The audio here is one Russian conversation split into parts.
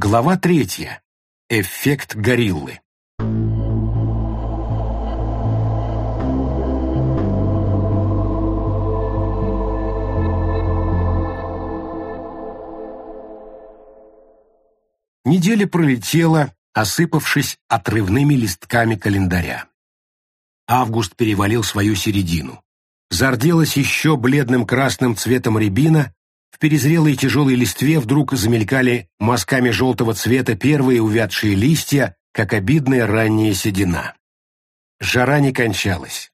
Глава третья. Эффект гориллы. Неделя пролетела, осыпавшись отрывными листками календаря. Август перевалил свою середину. Зарделась еще бледным красным цветом рябина, в перезрелой тяжелой листве вдруг замелькали мазками желтого цвета первые увядшие листья, как обидная ранняя седина. Жара не кончалась.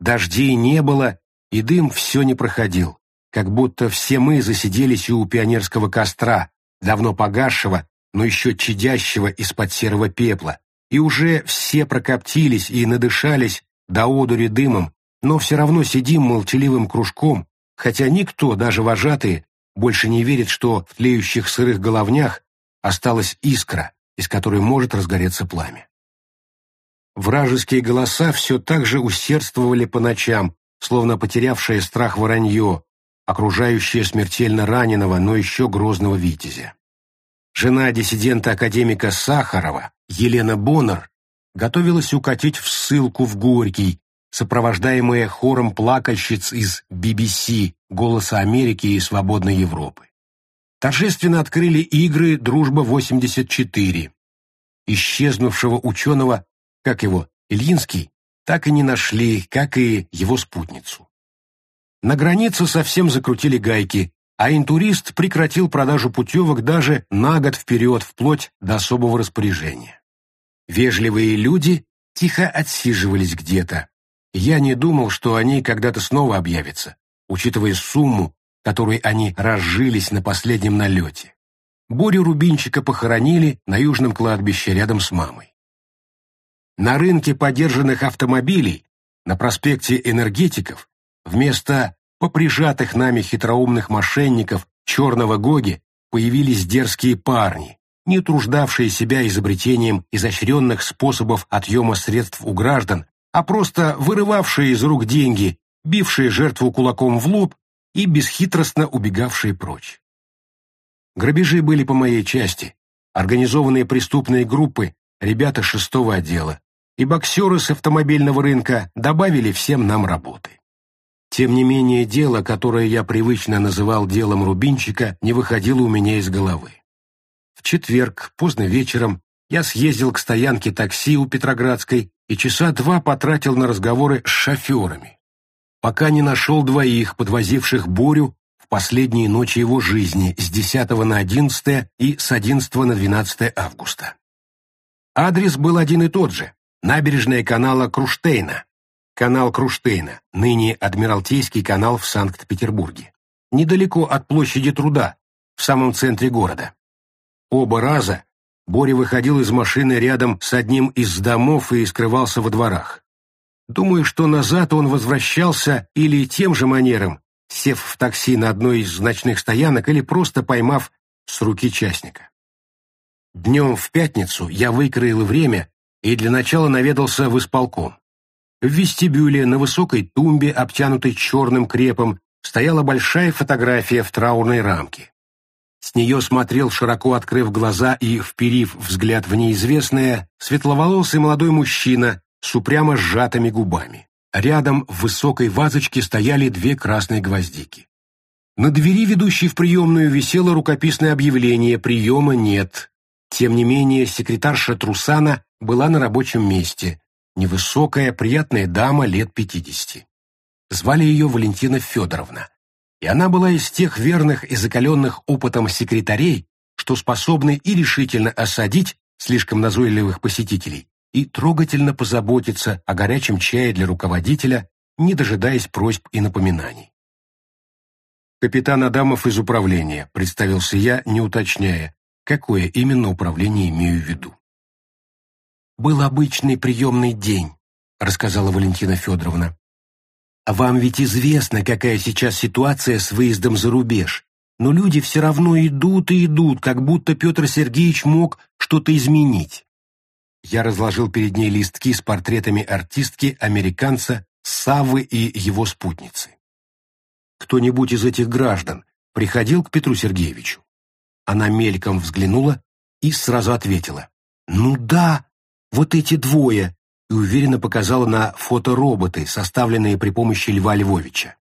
Дождей не было, и дым все не проходил, как будто все мы засиделись у пионерского костра, давно погасшего, но еще чадящего из-под серого пепла, и уже все прокоптились и надышались до одури дымом, но все равно сидим молчаливым кружком, хотя никто, даже вожатые, больше не верит, что в тлеющих сырых головнях осталась искра, из которой может разгореться пламя. Вражеские голоса все так же усердствовали по ночам, словно потерявшее страх воронье, окружающее смертельно раненого, но еще грозного витязя. Жена диссидента-академика Сахарова, Елена Боннер, готовилась укатить в ссылку в Горький, сопровождаемая хором плакальщиц из BBC, «Голоса Америки» и «Свободной Европы». Торжественно открыли игры «Дружба-84». Исчезнувшего ученого, как его, Ильинский, так и не нашли, как и его спутницу. На границе совсем закрутили гайки, а интурист прекратил продажу путевок даже на год вперед, вплоть до особого распоряжения. Вежливые люди тихо отсиживались где-то. Я не думал, что они когда-то снова объявятся, учитывая сумму, которой они разжились на последнем налете. Борю Рубинчика похоронили на южном кладбище рядом с мамой. На рынке подержанных автомобилей, на проспекте энергетиков, вместо поприжатых нами хитроумных мошенников черного Гоги появились дерзкие парни, не труждавшие себя изобретением изощренных способов отъема средств у граждан, а просто вырывавшие из рук деньги, бившие жертву кулаком в лоб и бесхитростно убегавшие прочь. Грабежи были по моей части, организованные преступные группы, ребята шестого отдела, и боксеры с автомобильного рынка добавили всем нам работы. Тем не менее, дело, которое я привычно называл делом Рубинчика, не выходило у меня из головы. В четверг, поздно вечером, я съездил к стоянке такси у Петроградской и часа два потратил на разговоры с шоферами, пока не нашел двоих, подвозивших Борю в последние ночи его жизни с 10 на 11 и с 11 на 12 августа. Адрес был один и тот же – набережная канала Круштейна, канал Круштейна, ныне Адмиралтейский канал в Санкт-Петербурге, недалеко от площади труда, в самом центре города. Оба раза Боря выходил из машины рядом с одним из домов и скрывался во дворах. Думаю, что назад он возвращался или тем же манером, сев в такси на одной из ночных стоянок или просто поймав с руки частника. Днем в пятницу я выкроил время и для начала наведался в исполком. В вестибюле на высокой тумбе, обтянутой черным крепом, стояла большая фотография в траурной рамке. С нее смотрел, широко открыв глаза и вперив взгляд в неизвестное, светловолосый молодой мужчина с упрямо сжатыми губами. Рядом в высокой вазочке стояли две красные гвоздики. На двери, ведущей в приемную, висело рукописное объявление «Приема нет». Тем не менее, секретарша Трусана была на рабочем месте, невысокая, приятная дама лет пятидесяти. Звали ее Валентина Федоровна, и она была из тех верных и закаленных опытом секретарей, что способны и решительно осадить слишком назойливых посетителей, и трогательно позаботиться о горячем чае для руководителя, не дожидаясь просьб и напоминаний. «Капитан Адамов из управления», — представился я, не уточняя, какое именно управление имею в виду. «Был обычный приемный день», — рассказала Валентина Федоровна. «Вам ведь известно, какая сейчас ситуация с выездом за рубеж, но люди все равно идут и идут, как будто Петр Сергеевич мог что-то изменить». Я разложил перед ней листки с портретами артистки, американца, Саввы и его спутницы. «Кто-нибудь из этих граждан приходил к Петру Сергеевичу?» Она мельком взглянула и сразу ответила. «Ну да, вот эти двое», и уверенно показала на фотороботы, составленные при помощи Льва Львовича.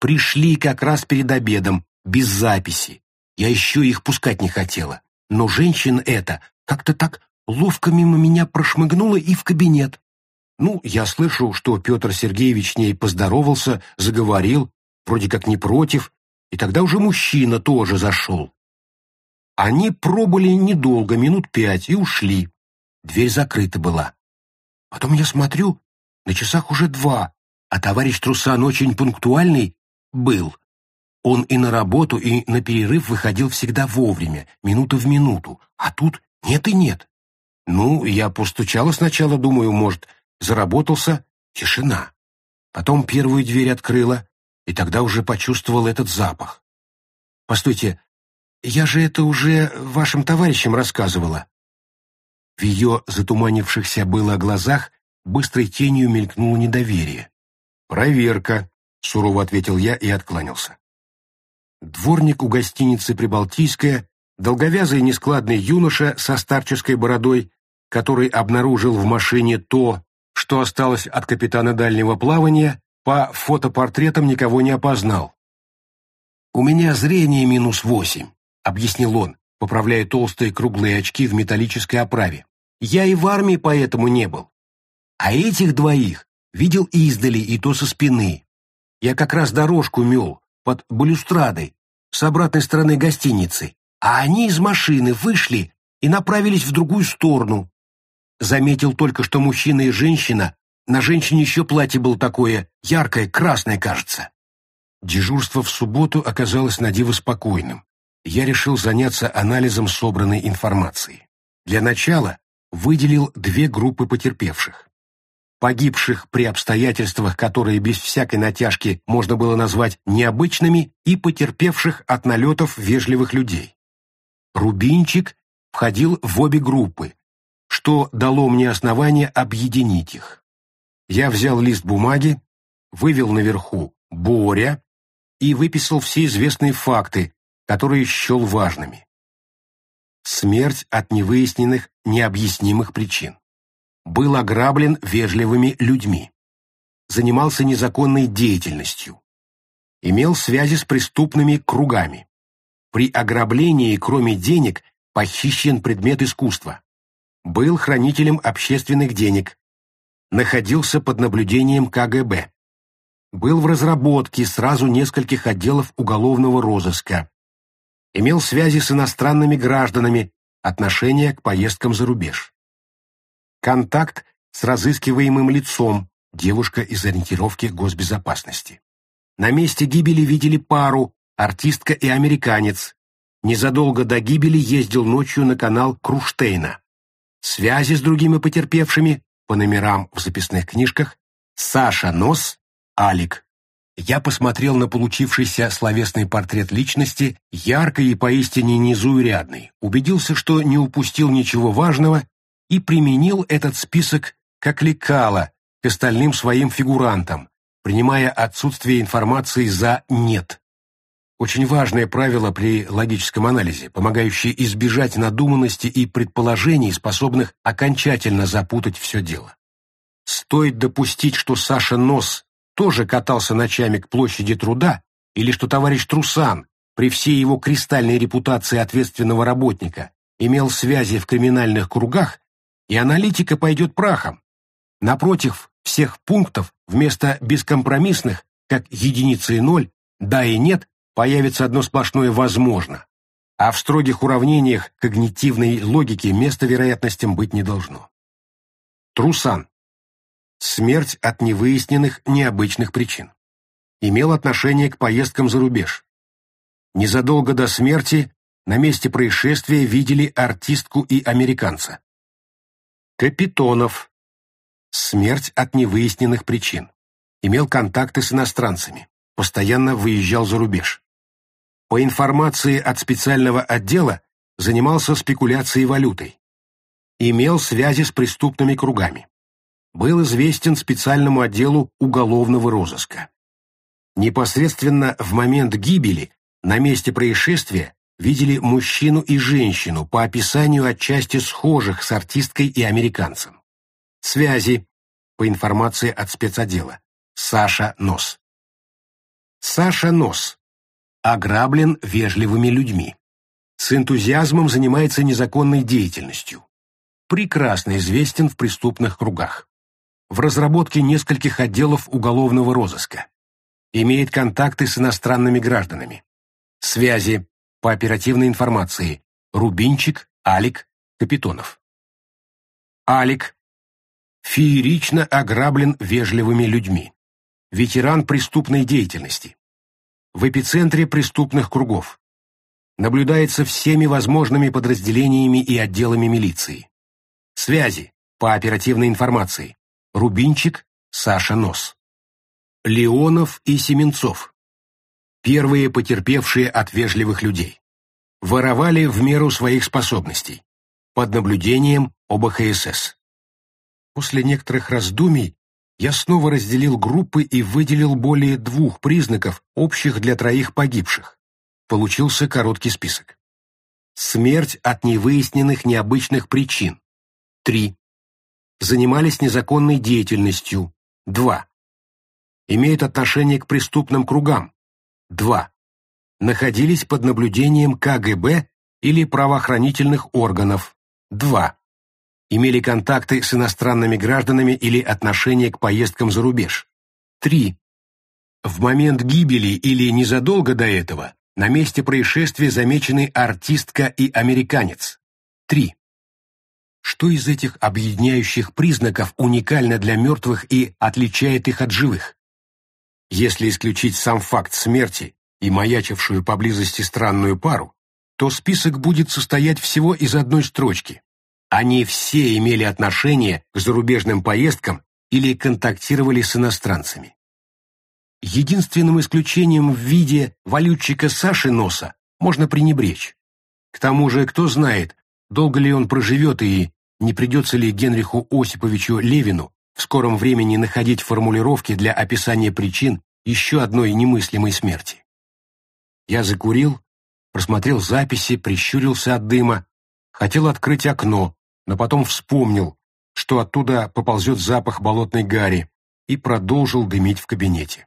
«Пришли как раз перед обедом, без записи. Я еще их пускать не хотела. Но женщина эта как-то так ловко мимо меня прошмыгнула и в кабинет. Ну, я слышу, что Петр Сергеевич с ней поздоровался, заговорил, вроде как не против, и тогда уже мужчина тоже зашел. Они пробыли недолго, минут пять, и ушли. Дверь закрыта была. Потом я смотрю, на часах уже два, а товарищ Трусан очень пунктуальный был. Он и на работу, и на перерыв выходил всегда вовремя, минута в минуту, а тут нет и нет. Ну, я постучала сначала, думаю, может, заработался. Тишина. Потом первую дверь открыла, и тогда уже почувствовал этот запах. Постойте, я же это уже вашим товарищам рассказывала. В ее затуманившихся было глазах быстрой тенью мелькнуло недоверие. «Проверка», — сурово ответил я и откланялся. Дворник у гостиницы «Прибалтийская», долговязый нескладный юноша со старческой бородой, который обнаружил в машине то, что осталось от капитана дальнего плавания, по фотопортретам никого не опознал. «У меня зрение минус восемь», — объяснил он, поправляя толстые круглые очки в металлической оправе. «Я и в армии поэтому не был. А этих двоих видел издали и то со спины. Я как раз дорожку мел, под балюстрадой, с обратной стороны гостиницы, а они из машины вышли и направились в другую сторону. Заметил только, что мужчина и женщина, на женщине еще платье было такое, яркое, красное, кажется. Дежурство в субботу оказалось на диво спокойным. Я решил заняться анализом собранной информации. Для начала выделил две группы потерпевших погибших при обстоятельствах, которые без всякой натяжки можно было назвать необычными, и потерпевших от налетов вежливых людей. Рубинчик входил в обе группы, что дало мне основание объединить их. Я взял лист бумаги, вывел наверху «Боря» и выписал все известные факты, которые счел важными. Смерть от невыясненных, необъяснимых причин был ограблен вежливыми людьми, занимался незаконной деятельностью, имел связи с преступными кругами. При ограблении, кроме денег, похищен предмет искусства. Был хранителем общественных денег. Находился под наблюдением КГБ. Был в разработке сразу нескольких отделов уголовного розыска. Имел связи с иностранными гражданами, отношение к поездкам за рубеж. Контакт с разыскиваемым лицом, девушка из ориентировки госбезопасности. На месте гибели видели пару, артистка и американец. Незадолго до гибели ездил ночью на канал Круштейна. Связи с другими потерпевшими, по номерам в записных книжках, Саша Нос, Алик. Я посмотрел на получившийся словесный портрет личности, яркий и поистине незаурядный, убедился, что не упустил ничего важного и применил этот список как лекало к остальным своим фигурантам, принимая отсутствие информации за «нет». Очень важное правило при логическом анализе, помогающее избежать надуманности и предположений, способных окончательно запутать все дело. Стоит допустить, что Саша Нос тоже катался ночами к площади труда, или что товарищ Трусан, при всей его кристальной репутации ответственного работника, имел связи в криминальных кругах, и аналитика пойдет прахом. Напротив всех пунктов вместо бескомпромиссных, как единица и ноль, да и нет, появится одно сплошное «возможно». А в строгих уравнениях когнитивной логики места вероятностям быть не должно. Трусан. Смерть от невыясненных необычных причин. Имел отношение к поездкам за рубеж. Незадолго до смерти на месте происшествия видели артистку и американца. Капитонов. Смерть от невыясненных причин. Имел контакты с иностранцами. Постоянно выезжал за рубеж. По информации от специального отдела, занимался спекуляцией валютой. Имел связи с преступными кругами. Был известен специальному отделу уголовного розыска. Непосредственно в момент гибели на месте происшествия видели мужчину и женщину по описанию отчасти схожих с артисткой и американцем. Связи, по информации от спецотдела. Саша Нос. Саша Нос. Ограблен вежливыми людьми. С энтузиазмом занимается незаконной деятельностью. Прекрасно известен в преступных кругах. В разработке нескольких отделов уголовного розыска. Имеет контакты с иностранными гражданами. Связи по оперативной информации. Рубинчик, Алик, Капитонов. Алик. Феерично ограблен вежливыми людьми. Ветеран преступной деятельности. В эпицентре преступных кругов. Наблюдается всеми возможными подразделениями и отделами милиции. Связи по оперативной информации. Рубинчик, Саша Нос. Леонов и Семенцов первые потерпевшие от вежливых людей. Воровали в меру своих способностей, под наблюдением ОБХСС. После некоторых раздумий я снова разделил группы и выделил более двух признаков, общих для троих погибших. Получился короткий список. Смерть от невыясненных необычных причин. Три. Занимались незаконной деятельностью. Два. Имеют отношение к преступным кругам. 2. Находились под наблюдением КГБ или правоохранительных органов. 2. Имели контакты с иностранными гражданами или отношение к поездкам за рубеж. 3. В момент гибели или незадолго до этого на месте происшествия замечены артистка и американец. 3. Что из этих объединяющих признаков уникально для мертвых и отличает их от живых? Если исключить сам факт смерти и маячившую поблизости странную пару, то список будет состоять всего из одной строчки. Они все имели отношение к зарубежным поездкам или контактировали с иностранцами. Единственным исключением в виде валютчика Саши Носа можно пренебречь. К тому же, кто знает, долго ли он проживет и не придется ли Генриху Осиповичу Левину в скором времени находить формулировки для описания причин еще одной немыслимой смерти. Я закурил, просмотрел записи, прищурился от дыма, хотел открыть окно, но потом вспомнил, что оттуда поползет запах болотной гари, и продолжил дымить в кабинете.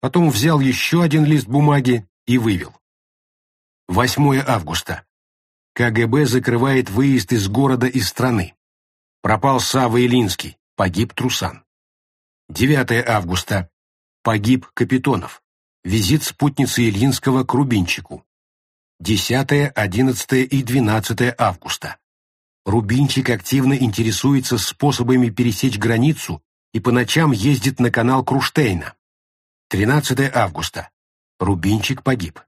Потом взял еще один лист бумаги и вывел. 8 августа. КГБ закрывает выезд из города и страны. Пропал Савва Илинский, погиб Трусан. 9 августа. Погиб Капитонов. Визит спутницы Ильинского к Рубинчику. 10, 11 и 12 августа. Рубинчик активно интересуется способами пересечь границу и по ночам ездит на канал Круштейна. 13 августа. Рубинчик погиб.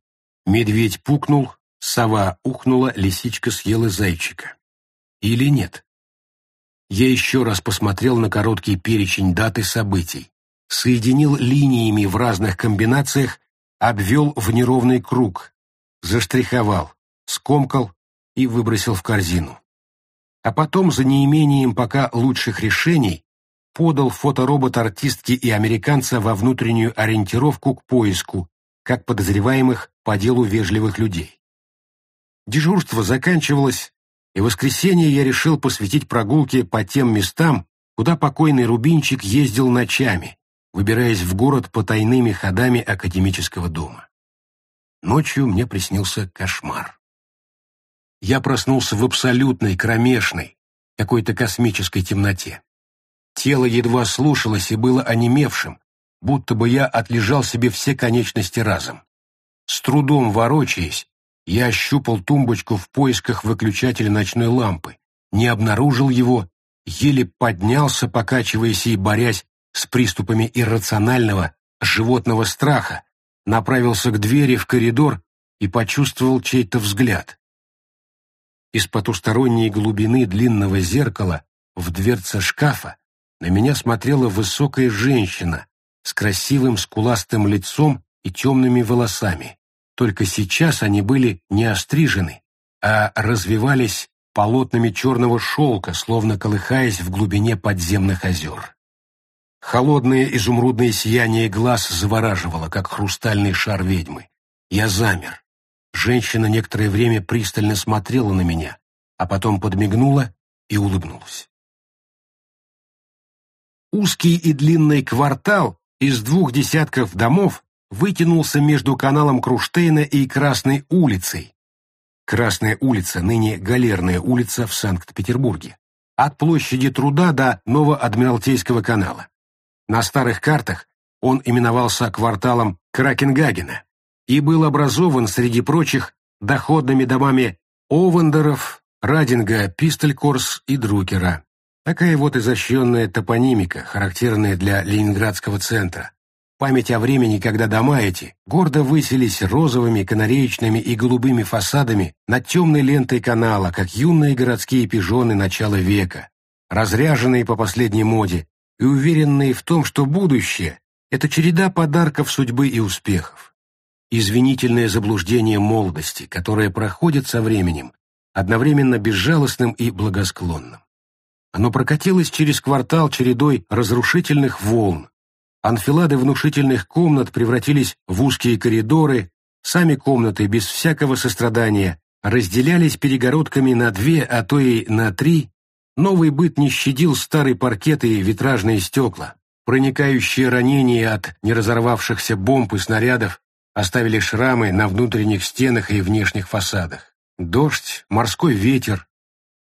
Медведь пукнул, сова ухнула, лисичка съела зайчика. Или нет? Я еще раз посмотрел на короткий перечень дат и событий, соединил линиями в разных комбинациях, обвел в неровный круг, заштриховал, скомкал и выбросил в корзину. А потом, за неимением пока лучших решений, подал фоторобот артистки и американца во внутреннюю ориентировку к поиску, как подозреваемых по делу вежливых людей. Дежурство заканчивалось, и в воскресенье я решил посвятить прогулке по тем местам, куда покойный Рубинчик ездил ночами, выбираясь в город по тайными ходами академического дома. Ночью мне приснился кошмар. Я проснулся в абсолютной, кромешной, какой-то космической темноте. Тело едва слушалось и было онемевшим, будто бы я отлежал себе все конечности разом. С трудом ворочаясь, я ощупал тумбочку в поисках выключателя ночной лампы, не обнаружил его, еле поднялся, покачиваясь и борясь с приступами иррационального животного страха, направился к двери в коридор и почувствовал чей-то взгляд. Из потусторонней глубины длинного зеркала в дверце шкафа на меня смотрела высокая женщина с красивым скуластым лицом и темными волосами. Только сейчас они были не острижены, а развивались полотнами черного шелка, словно колыхаясь в глубине подземных озер. Холодное изумрудное сияние глаз завораживало, как хрустальный шар ведьмы. Я замер. Женщина некоторое время пристально смотрела на меня, а потом подмигнула и улыбнулась. Узкий и длинный квартал из двух десятков домов вытянулся между каналом Круштейна и Красной улицей. Красная улица, ныне Галерная улица в Санкт-Петербурге, от площади Труда до Новоадмиралтейского канала. На старых картах он именовался кварталом Кракенгагена и был образован, среди прочих, доходными домами Овендеров, Радинга, Пистолькорс и Друкера. Такая вот изощренная топонимика, характерная для ленинградского центра. Память о времени, когда дома эти гордо высились розовыми, канареечными и голубыми фасадами над темной лентой канала, как юные городские пижоны начала века, разряженные по последней моде и уверенные в том, что будущее — это череда подарков судьбы и успехов. Извинительное заблуждение молодости, которое проходит со временем, одновременно безжалостным и благосклонным. Оно прокатилось через квартал чередой разрушительных волн. Анфилады внушительных комнат превратились в узкие коридоры, сами комнаты без всякого сострадания разделялись перегородками на две, а то и на три. Новый быт не щадил старый паркет и витражные стекла. Проникающие ранения от неразорвавшихся бомб и снарядов оставили шрамы на внутренних стенах и внешних фасадах. Дождь, морской ветер,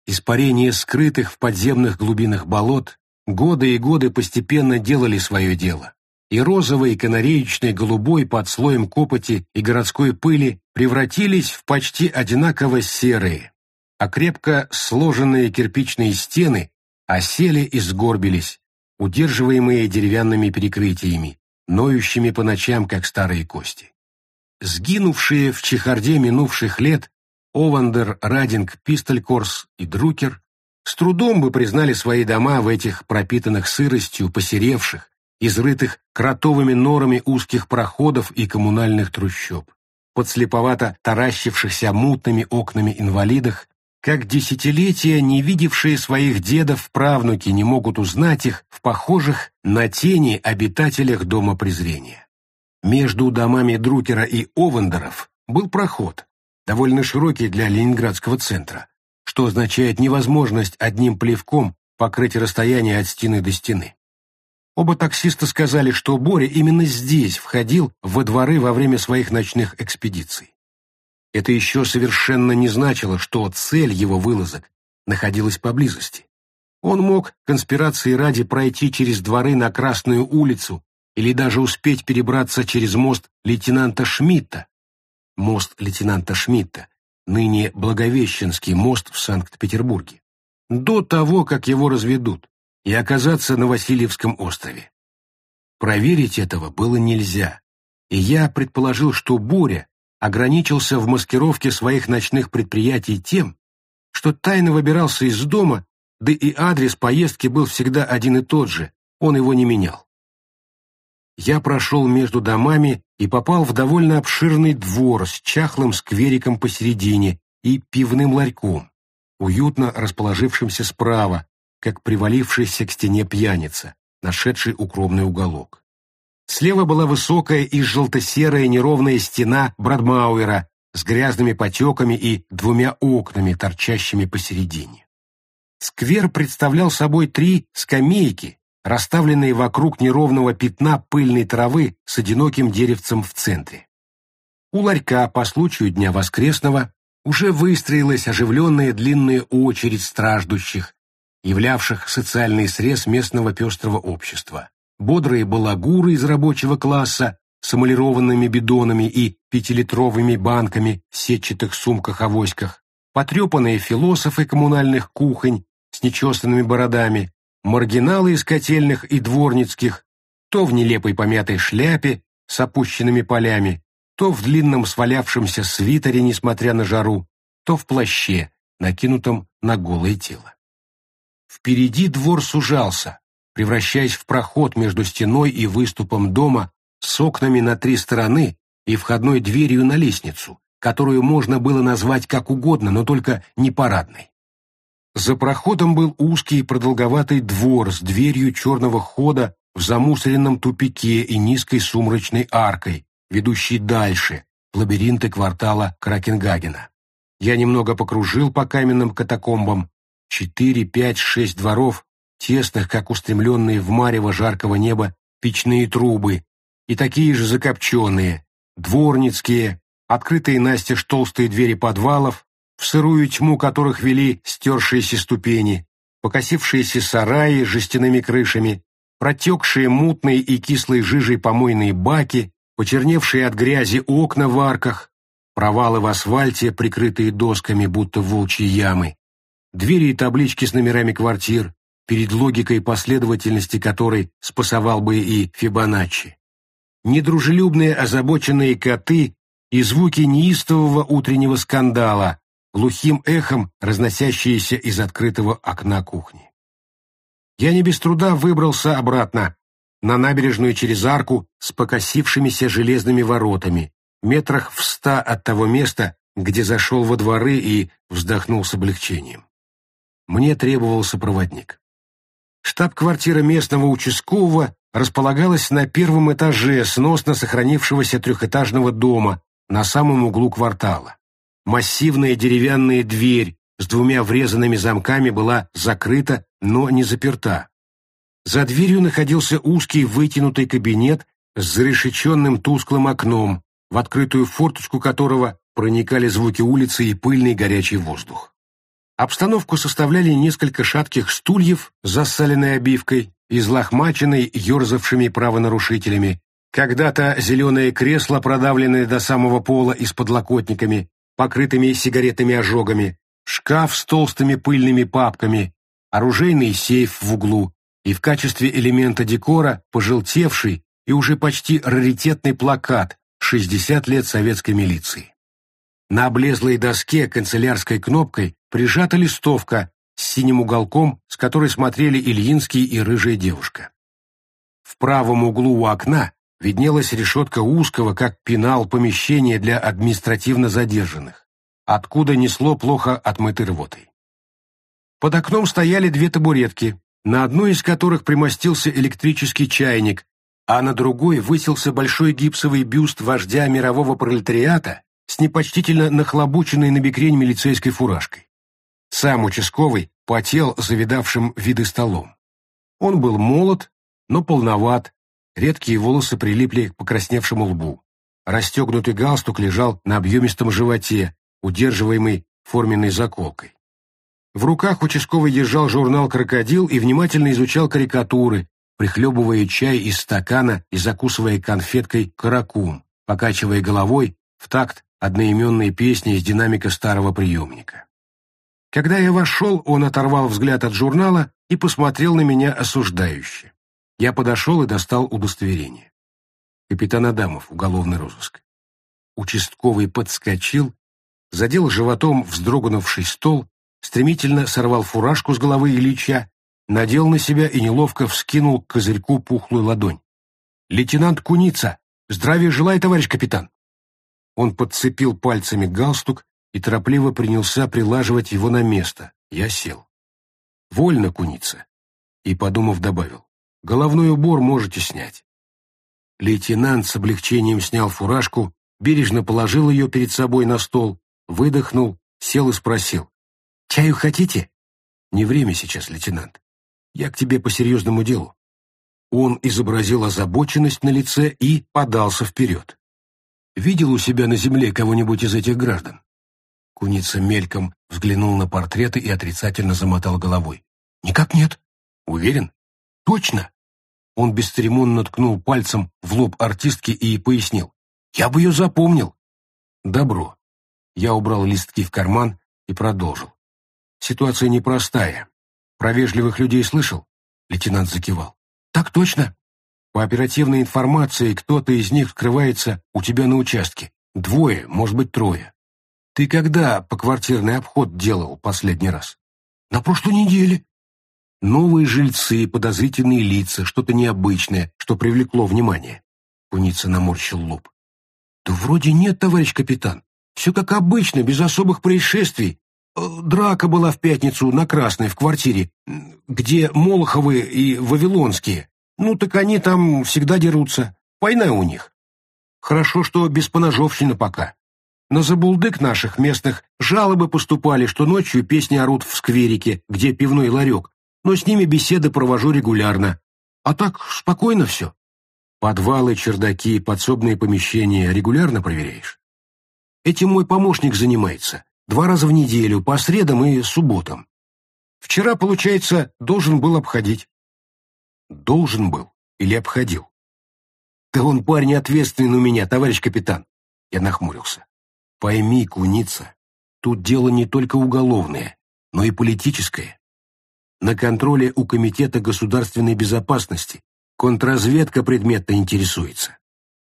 испарение скрытых в подземных глубинах болот, годы и годы постепенно делали свое дело. И розовый, канареечный, голубой под слоем копоти и городской пыли превратились в почти одинаково серые, а крепко сложенные кирпичные стены осели и сгорбились, удерживаемые деревянными перекрытиями, ноющими по ночам, как старые кости. Сгинувшие в чехарде минувших лет Овандер, Радинг, Пистолькорс и Друкер с трудом бы признали свои дома в этих пропитанных сыростью, посеревших, изрытых кротовыми норами узких проходов и коммунальных трущоб, подслеповато таращившихся мутными окнами инвалидах, как десятилетия, не видевшие своих дедов правнуки, не могут узнать их в похожих на тени обитателях дома презрения. Между домами Друкера и Овендеров был проход, довольно широкий для Ленинградского центра, что означает невозможность одним плевком покрыть расстояние от стены до стены. Оба таксиста сказали, что Боря именно здесь входил во дворы во время своих ночных экспедиций. Это еще совершенно не значило, что цель его вылазок находилась поблизости. Он мог конспирации ради пройти через дворы на Красную улицу или даже успеть перебраться через мост лейтенанта Шмидта, мост лейтенанта Шмидта, ныне Благовещенский мост в Санкт-Петербурге, до того, как его разведут, и оказаться на Васильевском острове. Проверить этого было нельзя, и я предположил, что Боря ограничился в маскировке своих ночных предприятий тем, что тайно выбирался из дома, да и адрес поездки был всегда один и тот же, он его не менял. Я прошел между домами и попал в довольно обширный двор с чахлым сквериком посередине и пивным ларьком, уютно расположившимся справа, как привалившийся к стене пьяница, нашедший укромный уголок. Слева была высокая и желто-серая неровная стена Брадмауэра с грязными потеками и двумя окнами, торчащими посередине. Сквер представлял собой три скамейки, расставленные вокруг неровного пятна пыльной травы с одиноким деревцем в центре. У ларька по случаю Дня Воскресного уже выстроилась оживленная длинная очередь страждущих, являвших социальный срез местного пестрого общества. Бодрые балагуры из рабочего класса с эмалированными бидонами и пятилитровыми банками в сетчатых сумках-авоськах, потрепанные философы коммунальных кухонь с нечесанными бородами, маргиналы из котельных и дворницких, то в нелепой помятой шляпе с опущенными полями, то в длинном свалявшемся свитере, несмотря на жару, то в плаще, накинутом на голое тело. Впереди двор сужался, превращаясь в проход между стеной и выступом дома с окнами на три стороны и входной дверью на лестницу, которую можно было назвать как угодно, но только не парадной. За проходом был узкий и продолговатый двор с дверью черного хода в замусоренном тупике и низкой сумрачной аркой, ведущей дальше, в лабиринты квартала Кракенгагена. Я немного покружил по каменным катакомбам. Четыре, пять, шесть дворов, тесных, как устремленные в марево жаркого неба печные трубы, и такие же закопченные, дворницкие, открытые настежь толстые двери подвалов, сырую тьму которых вели стершиеся ступени, покосившиеся сараи с жестяными крышами, протекшие мутной и кислой жижей помойные баки, почерневшие от грязи окна в арках, провалы в асфальте, прикрытые досками, будто волчьи ямы, двери и таблички с номерами квартир, перед логикой последовательности которой спасовал бы и Фибоначчи. Недружелюбные озабоченные коты и звуки неистового утреннего скандала, глухим эхом разносящиеся из открытого окна кухни. Я не без труда выбрался обратно, на набережную через арку с покосившимися железными воротами, метрах в ста от того места, где зашел во дворы и вздохнул с облегчением. Мне требовался проводник. Штаб-квартира местного участкового располагалась на первом этаже сносно сохранившегося трехэтажного дома на самом углу квартала. Массивная деревянная дверь с двумя врезанными замками была закрыта, но не заперта. За дверью находился узкий вытянутый кабинет с зарешеченным тусклым окном, в открытую форточку которого проникали звуки улицы и пыльный горячий воздух. Обстановку составляли несколько шатких стульев с засаленной обивкой, излохмаченной ерзавшими правонарушителями, когда-то зеленое кресло, продавленное до самого пола и с подлокотниками, покрытыми сигаретными ожогами, шкаф с толстыми пыльными папками, оружейный сейф в углу и в качестве элемента декора пожелтевший и уже почти раритетный плакат «60 лет советской милиции». На облезлой доске канцелярской кнопкой прижата листовка с синим уголком, с которой смотрели Ильинский и рыжая девушка. В правом углу у окна виднелась решетка узкого, как пенал, помещения для административно задержанных, откуда несло плохо отмытой рвотой. Под окном стояли две табуретки, на одной из которых примостился электрический чайник, а на другой высился большой гипсовый бюст вождя мирового пролетариата с непочтительно нахлобученной на бекрень милицейской фуражкой. Сам участковый потел завидавшим виды столом. Он был молод, но полноват, редкие волосы прилипли к покрасневшему лбу. Расстегнутый галстук лежал на объемистом животе, удерживаемый форменной заколкой. В руках участковый держал журнал «Крокодил» и внимательно изучал карикатуры, прихлебывая чай из стакана и закусывая конфеткой каракум, покачивая головой в такт одноименной песни из динамика старого приемника. Когда я вошел, он оторвал взгляд от журнала и посмотрел на меня осуждающе. Я подошел и достал удостоверение. Капитан Адамов, уголовный розыск. Участковый подскочил, задел животом вздрогнувший стол, стремительно сорвал фуражку с головы Ильича, надел на себя и неловко вскинул к козырьку пухлую ладонь. «Лейтенант Куница! Здравия желаю, товарищ капитан!» Он подцепил пальцами галстук и торопливо принялся прилаживать его на место. Я сел. «Вольно, Куница!» И, подумав, добавил. «Головной убор можете снять». Лейтенант с облегчением снял фуражку, бережно положил ее перед собой на стол, выдохнул, сел и спросил. «Чаю хотите?» «Не время сейчас, лейтенант. Я к тебе по серьезному делу». Он изобразил озабоченность на лице и подался вперед. «Видел у себя на земле кого-нибудь из этих граждан?» Куница мельком взглянул на портреты и отрицательно замотал головой. «Никак нет». «Уверен?» «Точно». Он бесцеремонно ткнул пальцем в лоб артистки и пояснил. «Я бы ее запомнил». «Добро». Я убрал листки в карман и продолжил. Ситуация непростая. Про вежливых людей слышал? Лейтенант закивал. Так точно. По оперативной информации, кто-то из них скрывается у тебя на участке. Двое, может быть, трое. Ты когда поквартирный обход делал последний раз? На прошлой неделе. Новые жильцы, подозрительные лица, что-то необычное, что привлекло внимание. Куница наморщил лоб. Да вроде нет, товарищ капитан. Все как обычно, без особых происшествий. Драка была в пятницу на Красной в квартире, где Молоховы и Вавилонские. Ну, так они там всегда дерутся. Война у них. Хорошо, что без поножовщины пока. На забулдык наших местных жалобы поступали, что ночью песни орут в скверике, где пивной ларек, но с ними беседы провожу регулярно. А так спокойно все. Подвалы, чердаки, подсобные помещения регулярно проверяешь? Этим мой помощник занимается. Два раза в неделю, по средам и субботам. Вчера, получается, должен был обходить. Должен был или обходил? Да он парень ответственный у меня, товарищ капитан. Я нахмурился. Пойми, куница, тут дело не только уголовное, но и политическое. На контроле у Комитета государственной безопасности контрразведка предметно интересуется.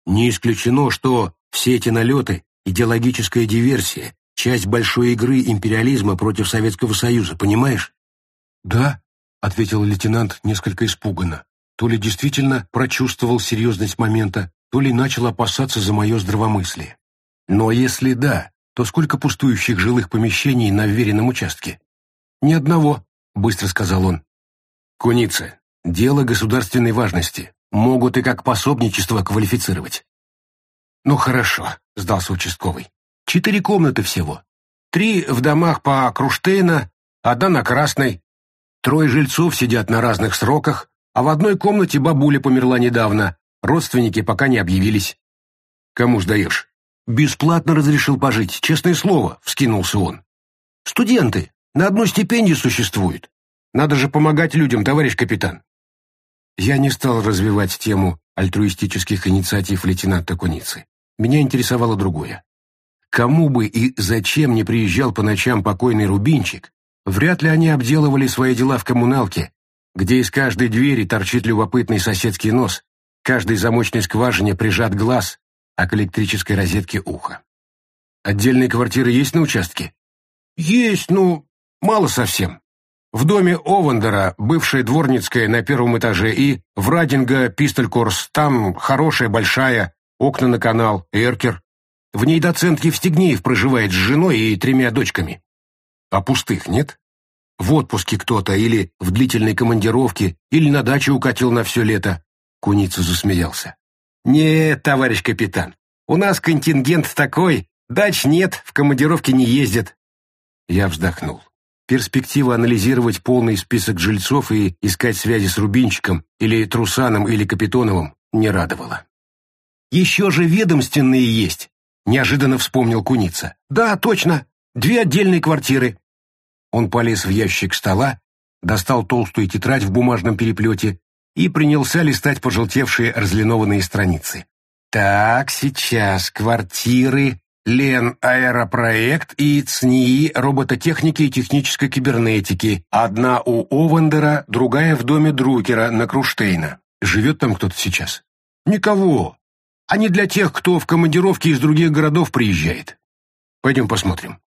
Не исключено, что все эти налеты – идеологическая диверсия, часть большой игры империализма против Советского Союза, понимаешь? «Да», — ответил лейтенант несколько испуганно. То ли действительно прочувствовал серьезность момента, то ли начал опасаться за мое здравомыслие. Но если да, то сколько пустующих жилых помещений на вверенном участке? Ни одного, быстро сказал он. Куница, дело государственной важности. Могут и как пособничество квалифицировать. Ну хорошо, сдался участковый. Четыре комнаты всего. Три в домах по Круштейна, одна на Красной. Трое жильцов сидят на разных сроках, а в одной комнате бабуля померла недавно, родственники пока не объявились. Кому сдаешь? «Бесплатно разрешил пожить, честное слово», — вскинулся он. «Студенты, на одну стипендию существуют. Надо же помогать людям, товарищ капитан». Я не стал развивать тему альтруистических инициатив лейтенанта Куницы. Меня интересовало другое. Кому бы и зачем не приезжал по ночам покойный Рубинчик, вряд ли они обделывали свои дела в коммуналке, где из каждой двери торчит любопытный соседский нос, каждой замочной скважине прижат глаз, а к электрической розетке ухо. Отдельные квартиры есть на участке? Есть, ну, мало совсем. В доме Овандера бывшая дворницкая на первом этаже и в Радинга Пистолькорс, там хорошая, большая, окна на канал, эркер. В ней доцент Евстигнеев проживает с женой и тремя дочками. А пустых нет? В отпуске кто-то, или в длительной командировке, или на даче укатил на все лето. Куница засмеялся. «Нет, товарищ капитан, у нас контингент такой, дач нет, в командировке не ездят». Я вздохнул. Перспектива анализировать полный список жильцов и искать связи с Рубинчиком или Трусаном или Капитоновым не радовала. «Еще же ведомственные есть», — неожиданно вспомнил Куница. «Да, точно, две отдельные квартиры». Он полез в ящик стола, достал толстую тетрадь в бумажном переплете и принялся листать пожелтевшие разлинованные страницы. «Так, сейчас квартиры, Лен Аэропроект и ЦНИИ робототехники и технической кибернетики. Одна у Овандера, другая в доме Друкера на Круштейна. Живет там кто-то сейчас?» «Никого. Они для тех, кто в командировке из других городов приезжает. Пойдем посмотрим».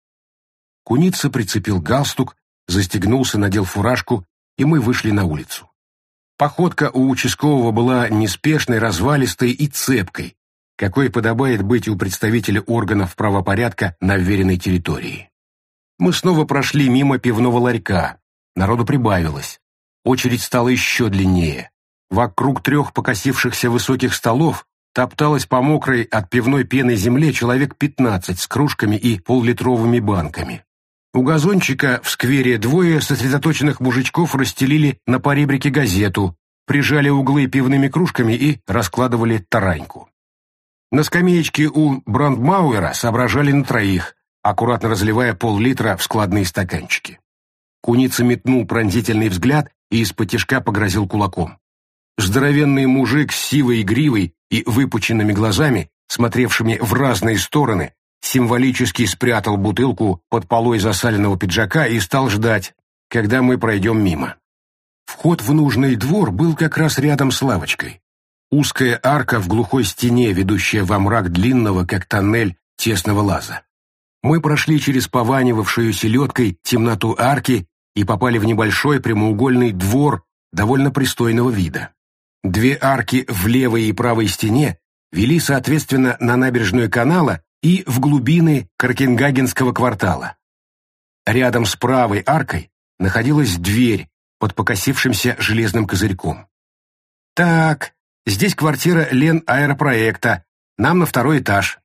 Куница прицепил галстук, застегнулся, надел фуражку, и мы вышли на улицу. Походка у участкового была неспешной, развалистой и цепкой, какой подобает быть у представителя органов правопорядка на вверенной территории. Мы снова прошли мимо пивного ларька. Народу прибавилось. Очередь стала еще длиннее. Вокруг трех покосившихся высоких столов топталось по мокрой от пивной пены земле человек пятнадцать с кружками и поллитровыми банками. У газончика в сквере двое сосредоточенных мужичков расстелили на поребрике газету, прижали углы пивными кружками и раскладывали тараньку. На скамеечке у Брандмауэра соображали на троих, аккуратно разливая пол-литра в складные стаканчики. Куница метнул пронзительный взгляд и из-под погрозил кулаком. Здоровенный мужик с сивой гривой и выпученными глазами, смотревшими в разные стороны, символически спрятал бутылку под полой засаленного пиджака и стал ждать, когда мы пройдем мимо. Вход в нужный двор был как раз рядом с лавочкой. Узкая арка в глухой стене, ведущая во мрак длинного, как тоннель, тесного лаза. Мы прошли через пованивавшую селедкой темноту арки и попали в небольшой прямоугольный двор довольно пристойного вида. Две арки в левой и правой стене вели, соответственно, на набережную канала и в глубины Каркенгагенского квартала. Рядом с правой аркой находилась дверь под покосившимся железным козырьком. «Так, здесь квартира Лен Аэропроекта, Нам на второй этаж».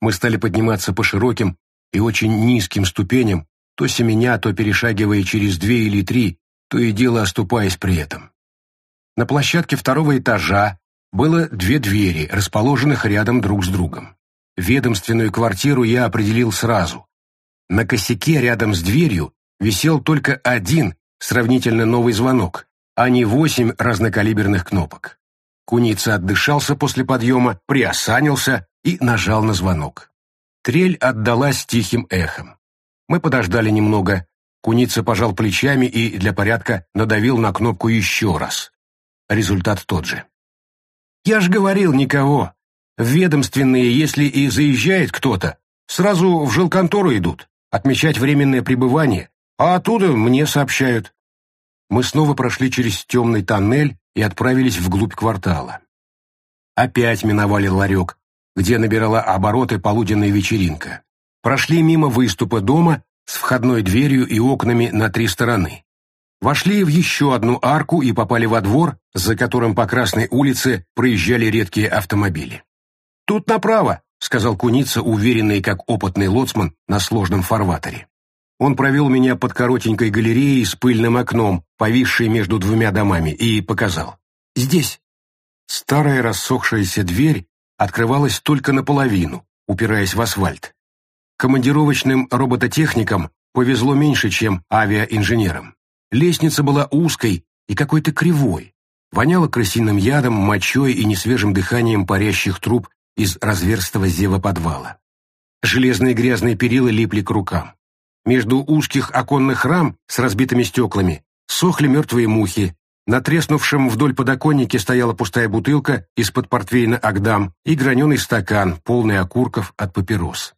Мы стали подниматься по широким и очень низким ступеням, то семеня, то перешагивая через две или три, то и дело оступаясь при этом. На площадке второго этажа было две двери, расположенных рядом друг с другом. Ведомственную квартиру я определил сразу. На косяке рядом с дверью висел только один сравнительно новый звонок, а не восемь разнокалиберных кнопок. Куница отдышался после подъема, приосанился и нажал на звонок. Трель отдалась тихим эхом. Мы подождали немного. Куница пожал плечами и для порядка надавил на кнопку еще раз. Результат тот же. «Я ж говорил, никого. Ведомственные, если и заезжает кто-то, сразу в жилконтору идут, отмечать временное пребывание, а оттуда мне сообщают». Мы снова прошли через темный тоннель и отправились вглубь квартала. Опять миновали ларек, где набирала обороты полуденная вечеринка прошли мимо выступа дома с входной дверью и окнами на три стороны. Вошли в еще одну арку и попали во двор, за которым по Красной улице проезжали редкие автомобили. «Тут направо», — сказал Куница, уверенный как опытный лоцман на сложном фарватере. Он провел меня под коротенькой галереей с пыльным окном, повисшей между двумя домами, и показал. «Здесь». Старая рассохшаяся дверь открывалась только наполовину, упираясь в асфальт. Командировочным робототехникам повезло меньше, чем авиаинженерам. Лестница была узкой и какой-то кривой. Воняло крысиным ядом, мочой и несвежим дыханием парящих труб из разверстого зева подвала. Железные грязные перила липли к рукам. Между узких оконных рам с разбитыми стеклами сохли мертвые мухи. На треснувшем вдоль подоконнике стояла пустая бутылка из-под портвейна «Агдам» и граненый стакан, полный окурков от папирос.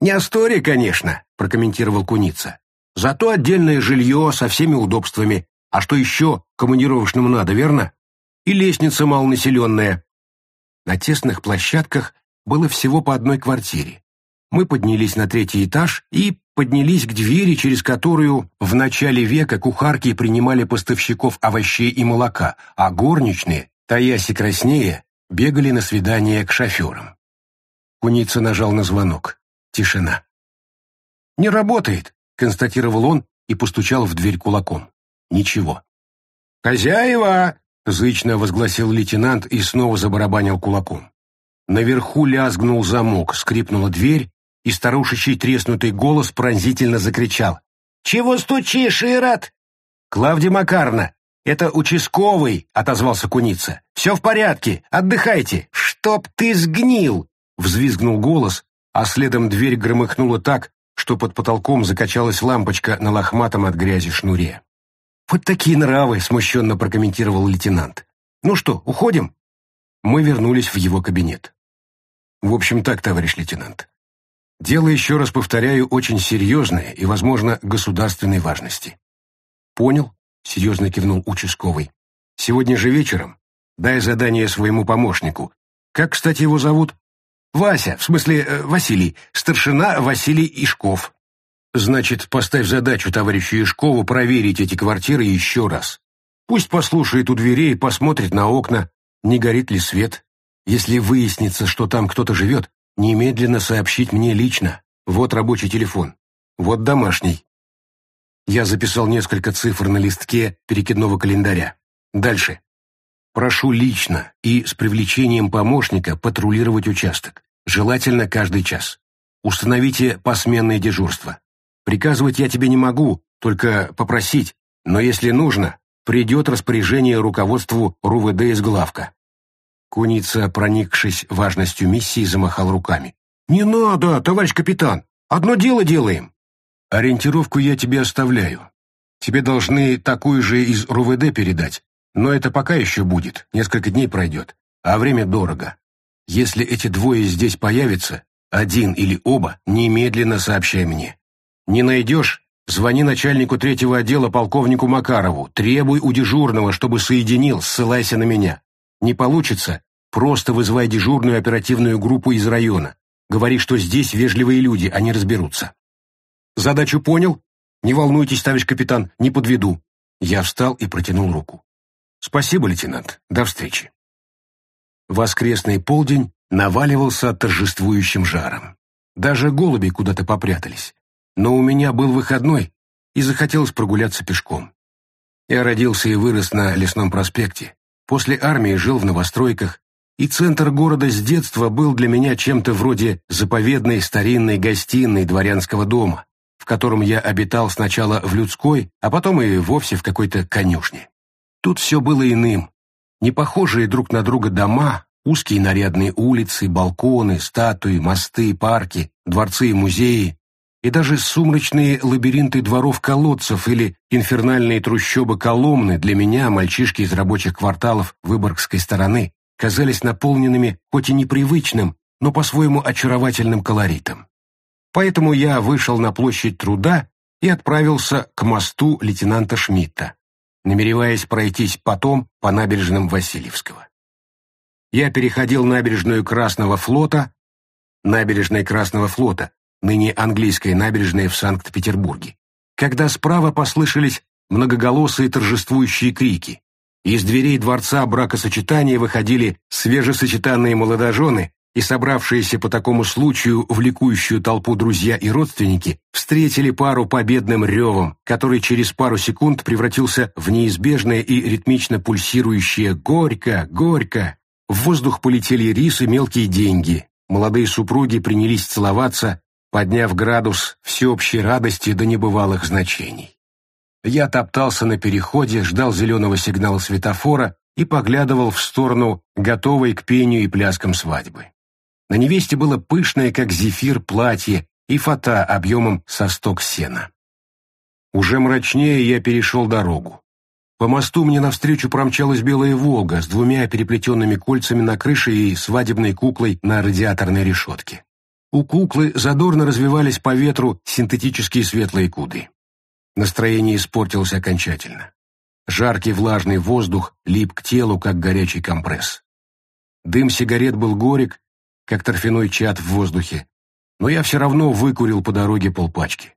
«Не Астория, конечно», — прокомментировал Куница. «Зато отдельное жилье со всеми удобствами. А что еще командировочному надо, верно? И лестница малонаселенная». На тесных площадках было всего по одной квартире. Мы поднялись на третий этаж и поднялись к двери, через которую в начале века кухарки принимали поставщиков овощей и молока, а горничные, таясь и краснее, бегали на свидание к шоферам. Куница нажал на звонок. Тишина. «Не работает», — констатировал он и постучал в дверь кулаком. Ничего. «Хозяева!» — зычно возгласил лейтенант и снова забарабанил кулаком. Наверху лязгнул замок, скрипнула дверь, и старушечий треснутый голос пронзительно закричал. «Чего стучишь, Ирод?» «Клавдия Макарна, это участковый», — отозвался Куница. «Все в порядке, отдыхайте». «Чтоб ты сгнил!» — взвизгнул голос, а следом дверь громыхнула так, что под потолком закачалась лампочка на лохматом от грязи шнуре. «Вот такие нравы!» — смущенно прокомментировал лейтенант. «Ну что, уходим?» Мы вернулись в его кабинет. «В общем так, товарищ лейтенант. Дело, еще раз повторяю, очень серьезное и, возможно, государственной важности». «Понял», — серьезно кивнул участковый. «Сегодня же вечером дай задание своему помощнику. Как, кстати, его зовут?» Вася, в смысле э, Василий, старшина Василий Ишков. Значит, поставь задачу товарищу Ишкову проверить эти квартиры еще раз. Пусть послушает у дверей, посмотрит на окна, не горит ли свет. Если выяснится, что там кто-то живет, немедленно сообщить мне лично. Вот рабочий телефон. Вот домашний. Я записал несколько цифр на листке перекидного календаря. Дальше. Прошу лично и с привлечением помощника патрулировать участок, желательно каждый час. Установите посменное дежурство. Приказывать я тебе не могу, только попросить, но если нужно, придет распоряжение руководству РУВД из главка. Куница, проникшись важностью миссии, замахал руками. «Не надо, товарищ капитан! Одно дело делаем!» «Ориентировку я тебе оставляю. Тебе должны такую же из РУВД передать, но это пока еще будет, несколько дней пройдет, а время дорого. Если эти двое здесь появятся, один или оба, немедленно сообщай мне. Не найдешь, звони начальнику третьего отдела полковнику Макарову, требуй у дежурного, чтобы соединил, ссылайся на меня. Не получится, просто вызывай дежурную оперативную группу из района. Говори, что здесь вежливые люди, они разберутся. Задачу понял? Не волнуйтесь, товарищ капитан, не подведу. Я встал и протянул руку. «Спасибо, лейтенант. До встречи». Воскресный полдень наваливался торжествующим жаром. Даже голуби куда-то попрятались. Но у меня был выходной, и захотелось прогуляться пешком. Я родился и вырос на Лесном проспекте. После армии жил в новостройках, и центр города с детства был для меня чем-то вроде заповедной старинной гостиной дворянского дома, в котором я обитал сначала в людской, а потом и вовсе в какой-то конюшне. Тут все было иным. Не похожие друг на друга дома, узкие нарядные улицы, балконы, статуи, мосты, парки, дворцы и музеи, и даже сумрачные лабиринты дворов-колодцев или инфернальные трущобы Коломны для меня, мальчишки из рабочих кварталов Выборгской стороны, казались наполненными хоть и непривычным, но по-своему очаровательным колоритом. Поэтому я вышел на площадь труда и отправился к мосту лейтенанта Шмидта, намереваясь пройтись потом по набережным Васильевского. Я переходил набережную Красного флота, набережной Красного флота, ныне английская набережная в Санкт-Петербурге, когда справа послышались многоголосые торжествующие крики. Из дверей дворца бракосочетания выходили свежесочетанные молодожены, и собравшиеся по такому случаю в ликующую толпу друзья и родственники встретили пару победным ревом, который через пару секунд превратился в неизбежное и ритмично пульсирующее «Горько! Горько!». В воздух полетели рисы мелкие деньги. Молодые супруги принялись целоваться, подняв градус всеобщей радости до небывалых значений. Я топтался на переходе, ждал зеленого сигнала светофора и поглядывал в сторону готовой к пению и пляскам свадьбы. На невесте было пышное, как зефир, платье и фата объемом со сток сена. Уже мрачнее я перешел дорогу. По мосту мне навстречу промчалась белая «Волга» с двумя переплетенными кольцами на крыше и свадебной куклой на радиаторной решетке. У куклы задорно развивались по ветру синтетические светлые куды. Настроение испортилось окончательно. Жаркий влажный воздух лип к телу, как горячий компресс. Дым сигарет был горек, как торфяной чад в воздухе, но я все равно выкурил по дороге полпачки.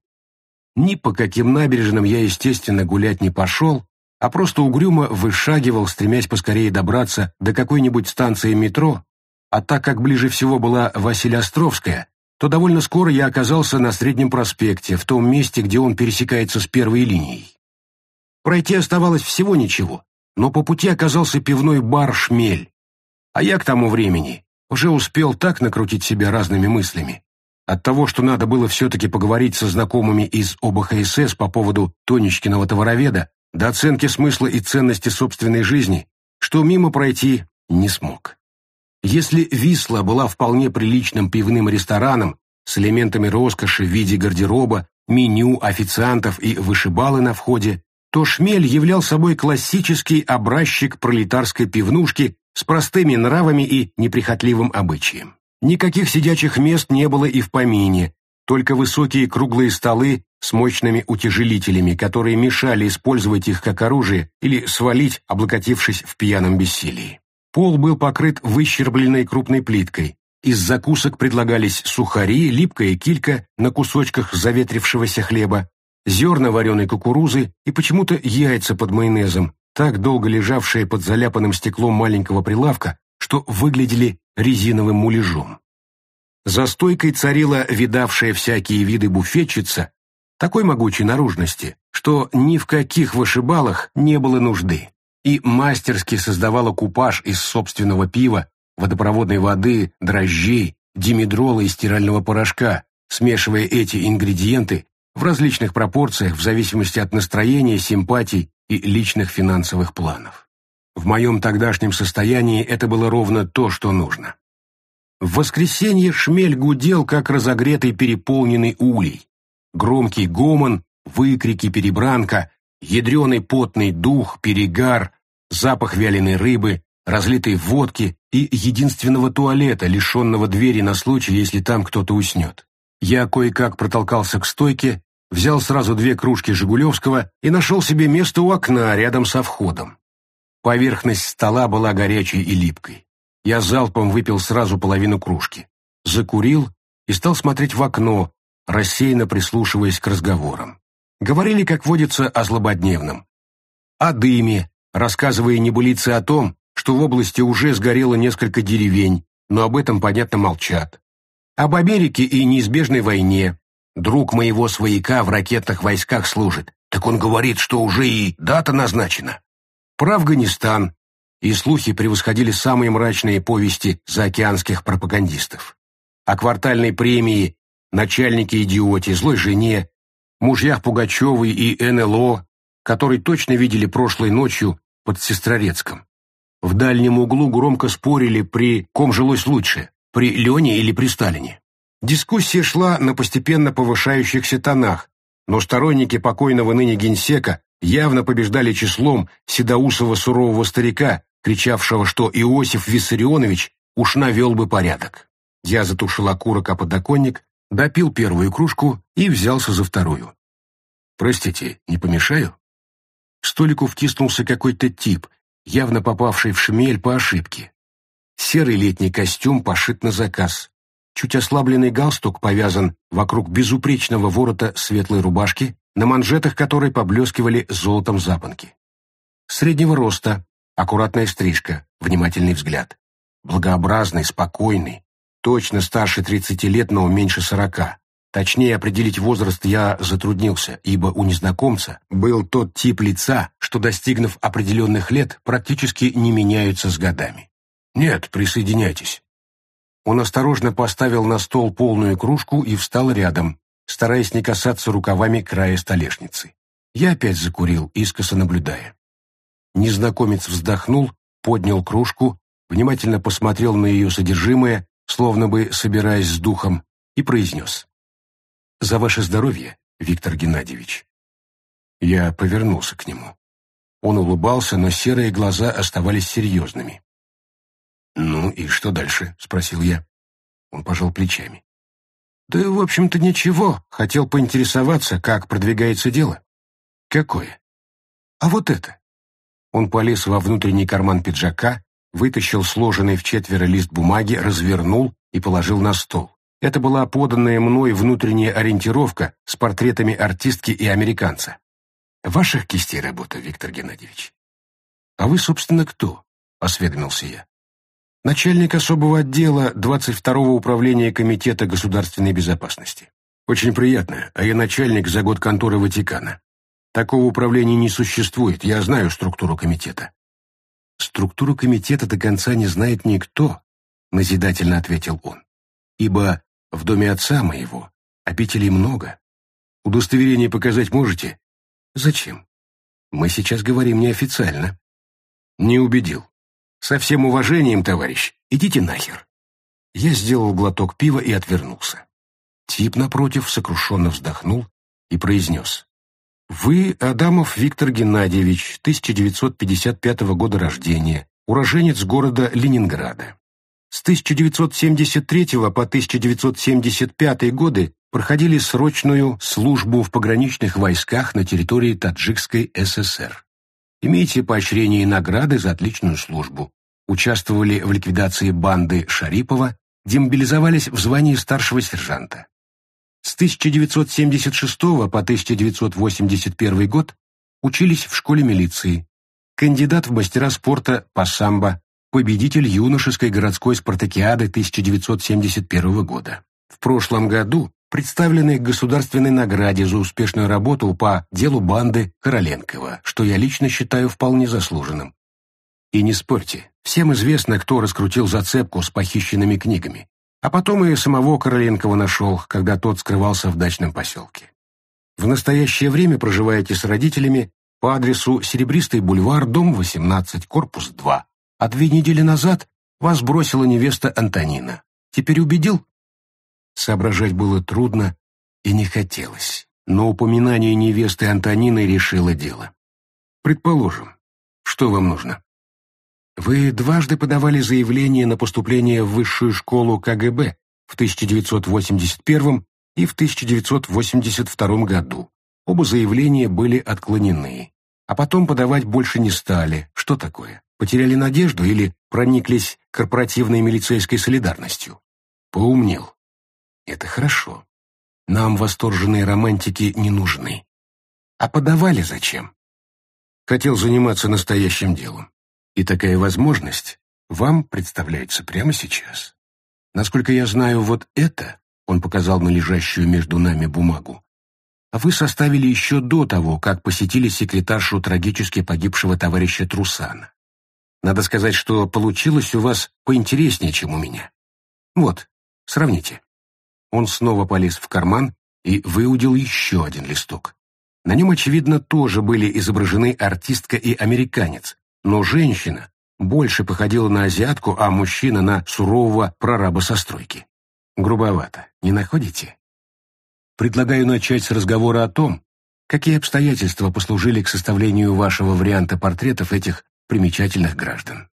Ни по каким набережным я, естественно, гулять не пошел, а просто угрюмо вышагивал, стремясь поскорее добраться до какой-нибудь станции метро, а так как ближе всего была Василиостровская, то довольно скоро я оказался на Среднем проспекте, в том месте, где он пересекается с первой линией. Пройти оставалось всего ничего, но по пути оказался пивной бар «Шмель». А я к тому времени уже успел так накрутить себя разными мыслями. От того, что надо было все-таки поговорить со знакомыми из ОБХСС по поводу Тонечкиного товароведа, до оценки смысла и ценности собственной жизни, что мимо пройти не смог. Если Висла была вполне приличным пивным рестораном с элементами роскоши в виде гардероба, меню, официантов и вышибалы на входе, то Шмель являл собой классический образчик пролетарской пивнушки с простыми нравами и неприхотливым обычаем. Никаких сидячих мест не было и в помине, только высокие круглые столы с мощными утяжелителями, которые мешали использовать их как оружие или свалить, облокотившись в пьяном бессилии. Пол был покрыт выщербленной крупной плиткой. Из закусок предлагались сухари, липкая килька на кусочках заветрившегося хлеба, зерна вареной кукурузы и почему-то яйца под майонезом, так долго лежавшие под заляпанным стеклом маленького прилавка, что выглядели резиновым муляжом. За стойкой царила видавшая всякие виды буфетчица, такой могучей наружности, что ни в каких вышибалах не было нужды и мастерски создавала купаж из собственного пива, водопроводной воды, дрожжей, димедрола и стирального порошка, смешивая эти ингредиенты в различных пропорциях в зависимости от настроения, симпатий и личных финансовых планов. В моем тогдашнем состоянии это было ровно то, что нужно. В воскресенье шмель гудел, как разогретый переполненный улей. Громкий гомон, выкрики, перебранка, ядреный потный дух, перегар, запах вяленой рыбы, разлитой водки и единственного туалета, лишенного двери на случай, если там кто-то уснет. Я кое-как протолкался к стойке, взял сразу две кружки Жигулевского и нашел себе место у окна рядом со входом. Поверхность стола была горячей и липкой. Я залпом выпил сразу половину кружки, закурил и стал смотреть в окно, рассеянно прислушиваясь к разговорам. Говорили, как водится, о злободневном. О дыме, рассказывая небылицы о том, что в области уже сгорело несколько деревень, но об этом, понятно, молчат. Об Америке и неизбежной войне. Друг моего свояка в ракетных войсках служит. Так он говорит, что уже и дата назначена. Про Афганистан. И слухи превосходили самые мрачные повести заокеанских пропагандистов. О квартальной премии начальнике-идиоте, злой жене, мужьях Пугачевой и НЛО, которые точно видели прошлой ночью под Сестрорецком. В дальнем углу громко спорили, при ком жилось лучше, при Лене или при Сталине. Дискуссия шла на постепенно повышающихся тонах, но сторонники покойного ныне генсека явно побеждали числом седоусого сурового старика, кричавшего, что Иосиф Виссарионович уж навел бы порядок. Я затушил окурок о подоконник, допил первую кружку и взялся за вторую. «Простите, не помешаю?» К столику втиснулся какой-то тип, явно попавший в шмель по ошибке. Серый летний костюм пошит на заказ. Чуть ослабленный галстук повязан вокруг безупречного ворота светлой рубашки, на манжетах которой поблескивали золотом запонки. Среднего роста, аккуратная стрижка, внимательный взгляд. Благообразный, спокойный, точно старше 30 лет, но меньше 40. Точнее определить возраст я затруднился, ибо у незнакомца был тот тип лица, что, достигнув определенных лет, практически не меняются с годами. «Нет, присоединяйтесь». Он осторожно поставил на стол полную кружку и встал рядом, стараясь не касаться рукавами края столешницы. Я опять закурил, искоса наблюдая. Незнакомец вздохнул, поднял кружку, внимательно посмотрел на ее содержимое, словно бы собираясь с духом, и произнес. «За ваше здоровье, Виктор Геннадьевич». Я повернулся к нему. Он улыбался, но серые глаза оставались серьезными. «Ну и что дальше?» — спросил я. Он пожал плечами. «Да, в общем-то, ничего. Хотел поинтересоваться, как продвигается дело». «Какое?» «А вот это». Он полез во внутренний карман пиджака, вытащил сложенный в четверо лист бумаги, развернул и положил на стол. Это была поданная мной внутренняя ориентировка с портретами артистки и американца. «Ваших кистей работа, Виктор Геннадьевич». «А вы, собственно, кто?» — осведомился я начальник особого отдела 22-го управления Комитета государственной безопасности. Очень приятно, а я начальник за год конторы Ватикана. Такого управления не существует, я знаю структуру комитета. Структуру комитета до конца не знает никто, назидательно ответил он. Ибо в доме отца моего обителей много. Удостоверение показать можете? Зачем? Мы сейчас говорим неофициально. Не убедил. «Со всем уважением, товарищ, идите нахер». Я сделал глоток пива и отвернулся. Тип, напротив, сокрушенно вздохнул и произнес. «Вы Адамов Виктор Геннадьевич, 1955 года рождения, уроженец города Ленинграда. С 1973 по 1975 годы проходили срочную службу в пограничных войсках на территории Таджикской ССР. Имеете поощрение и награды за отличную службу. Участвовали в ликвидации банды Шарипова, демобилизовались в звании старшего сержанта. С 1976 по 1981 год учились в школе милиции. Кандидат в мастера спорта по самбо, победитель юношеской городской спартакиады 1971 года. В прошлом году представлены к государственной награде за успешную работу по делу банды Короленкова, что я лично считаю вполне заслуженным. И не спорьте, всем известно, кто раскрутил зацепку с похищенными книгами, а потом и самого Короленкова нашел, когда тот скрывался в дачном поселке. В настоящее время проживаете с родителями по адресу Серебристый бульвар, дом 18, корпус 2. А две недели назад вас бросила невеста Антонина. Теперь убедил? Соображать было трудно и не хотелось, но упоминание невесты Антонины решило дело. Предположим, что вам нужно? Вы дважды подавали заявление на поступление в высшую школу КГБ в 1981 и в 1982 году. Оба заявления были отклонены. А потом подавать больше не стали. Что такое? Потеряли надежду или прониклись корпоративной милицейской солидарностью? Поумнел. Это хорошо. Нам восторженные романтики не нужны. А подавали зачем? Хотел заниматься настоящим делом. И такая возможность вам представляется прямо сейчас. Насколько я знаю, вот это, он показал на лежащую между нами бумагу, вы составили еще до того, как посетили секретаршу трагически погибшего товарища Трусана. Надо сказать, что получилось у вас поинтереснее, чем у меня. Вот, сравните. Он снова полез в карман и выудил еще один листок. На нем, очевидно, тоже были изображены артистка и американец, но женщина больше походила на азиатку, а мужчина на сурового прораба со стройки. Грубовато, не находите? Предлагаю начать с разговора о том, какие обстоятельства послужили к составлению вашего варианта портретов этих примечательных граждан.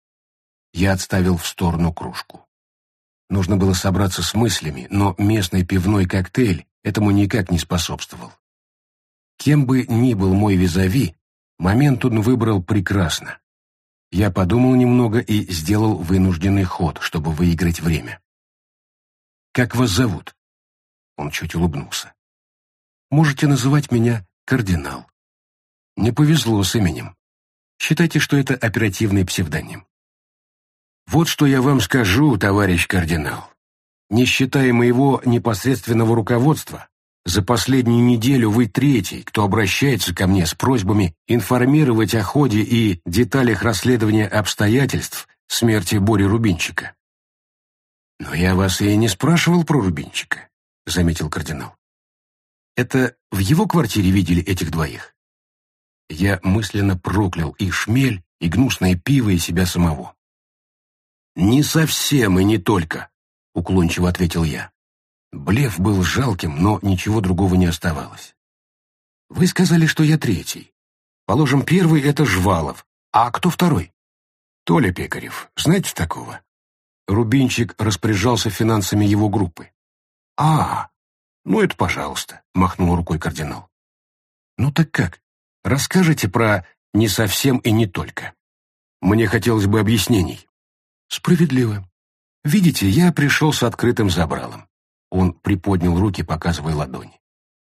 Я отставил в сторону кружку. Нужно было собраться с мыслями, но местный пивной коктейль этому никак не способствовал. Кем бы ни был мой визави, момент он выбрал прекрасно. Я подумал немного и сделал вынужденный ход, чтобы выиграть время. «Как вас зовут?» Он чуть улыбнулся. «Можете называть меня кардинал». «Не повезло с именем. Считайте, что это оперативный псевдоним». «Вот что я вам скажу, товарищ кардинал. Не считая моего непосредственного руководства, за последнюю неделю вы третий, кто обращается ко мне с просьбами информировать о ходе и деталях расследования обстоятельств смерти Бори Рубинчика. «Но я вас и не спрашивал про Рубинчика», — заметил кардинал. «Это в его квартире видели этих двоих?» Я мысленно проклял и шмель, и гнусное пиво, и себя самого. «Не совсем и не только», — уклончиво ответил я. Блеф был жалким, но ничего другого не оставалось. «Вы сказали, что я третий. Положим, первый — это Жвалов. А кто второй?» «Толя Пекарев. Знаете такого?» Рубинчик распоряжался финансами его группы. «А, ну это пожалуйста», — махнул рукой кардинал. «Ну так как? Расскажите про «не совсем и не только». Мне хотелось бы объяснений». «Справедливо. Видите, я пришел с открытым забралом». Он приподнял руки, показывая ладони.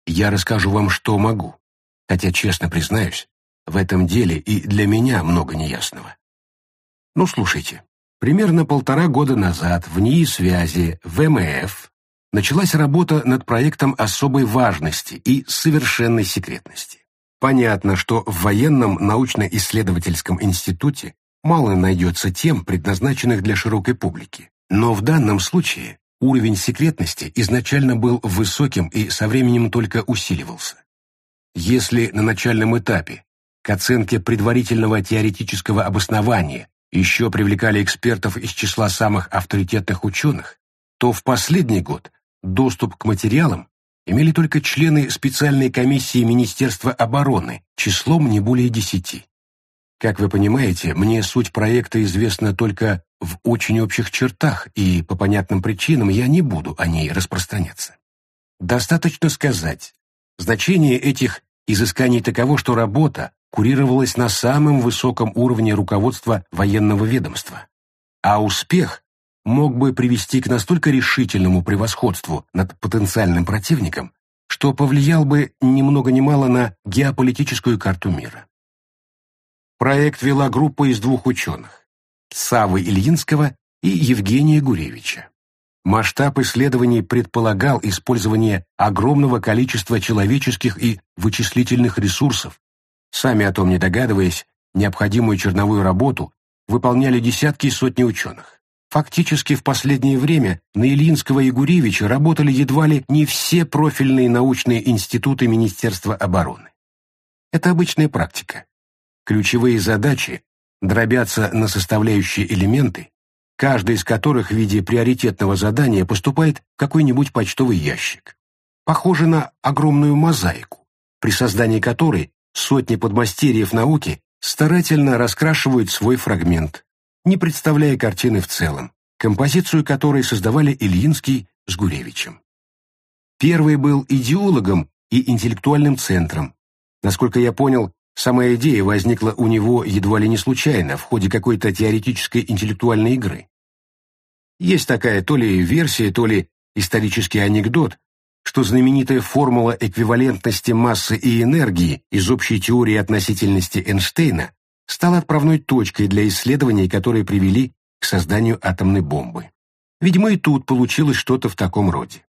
«Я расскажу вам, что могу, хотя, честно признаюсь, в этом деле и для меня много неясного. Ну, слушайте, Примерно полтора года назад в НИИ связи ВМФ началась работа над проектом особой важности и совершенной секретности. Понятно, что в военном научно-исследовательском институте мало найдется тем, предназначенных для широкой публики. Но в данном случае уровень секретности изначально был высоким и со временем только усиливался. Если на начальном этапе к оценке предварительного теоретического обоснования еще привлекали экспертов из числа самых авторитетных ученых, то в последний год доступ к материалам имели только члены специальной комиссии Министерства обороны, числом не более десяти. Как вы понимаете, мне суть проекта известна только в очень общих чертах, и по понятным причинам я не буду о ней распространяться. Достаточно сказать, значение этих изысканий таково, что работа курировалась на самом высоком уровне руководства военного ведомства, а успех мог бы привести к настолько решительному превосходству над потенциальным противником, что повлиял бы ни много ни мало на геополитическую карту мира. Проект вела группа из двух ученых – Савы Ильинского и Евгения Гуревича. Масштаб исследований предполагал использование огромного количества человеческих и вычислительных ресурсов Сами о том не догадываясь, необходимую черновую работу выполняли десятки и сотни ученых. Фактически в последнее время на Ильинского и Гуревича работали едва ли не все профильные научные институты Министерства обороны. Это обычная практика. Ключевые задачи дробятся на составляющие элементы, каждый из которых в виде приоритетного задания поступает в какой-нибудь почтовый ящик. Похоже на огромную мозаику, при создании которой Сотни подмастерьев науки старательно раскрашивают свой фрагмент, не представляя картины в целом, композицию которой создавали Ильинский с Гуревичем. Первый был идеологом и интеллектуальным центром. Насколько я понял, сама идея возникла у него едва ли не случайно, в ходе какой-то теоретической интеллектуальной игры. Есть такая то ли версия, то ли исторический анекдот, что знаменитая формула эквивалентности массы и энергии из общей теории относительности Эйнштейна стала отправной точкой для исследований, которые привели к созданию атомной бомбы. Видимо, и тут получилось что-то в таком роде.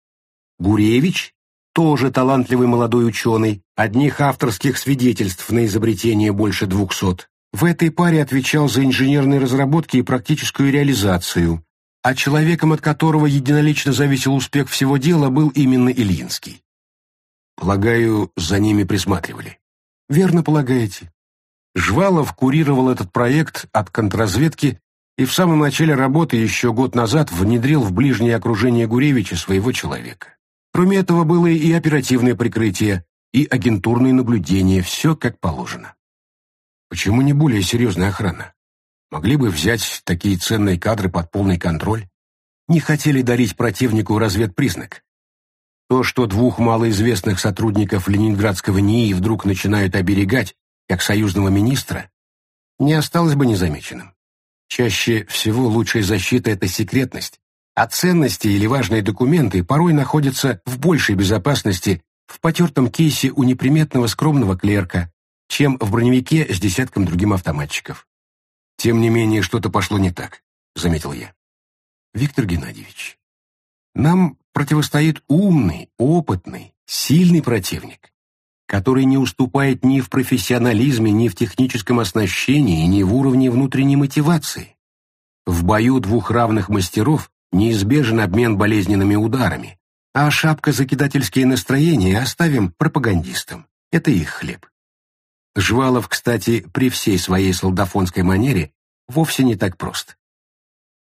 Гуревич, тоже талантливый молодой ученый, одних авторских свидетельств на изобретение больше двухсот, в этой паре отвечал за инженерные разработки и практическую реализацию, а человеком, от которого единолично зависел успех всего дела, был именно Ильинский. Полагаю, за ними присматривали. Верно полагаете. Жвалов курировал этот проект от контрразведки и в самом начале работы еще год назад внедрил в ближнее окружение Гуревича своего человека. Кроме этого было и оперативное прикрытие, и агентурные наблюдения, все как положено. Почему не более серьезная охрана? Могли бы взять такие ценные кадры под полный контроль? Не хотели дарить противнику разведпризнак. То, что двух малоизвестных сотрудников ленинградского НИИ вдруг начинают оберегать, как союзного министра, не осталось бы незамеченным. Чаще всего лучшая защита – это секретность, а ценности или важные документы порой находятся в большей безопасности в потертом кейсе у неприметного скромного клерка, чем в броневике с десятком другим автоматчиков. Тем не менее, что-то пошло не так, заметил я. Виктор Геннадьевич, нам противостоит умный, опытный, сильный противник, который не уступает ни в профессионализме, ни в техническом оснащении, ни в уровне внутренней мотивации. В бою двух равных мастеров неизбежен обмен болезненными ударами, а шапка-закидательские настроения оставим пропагандистам. Это их хлеб. Жвалов, кстати, при всей своей солдафонской манере, вовсе не так прост.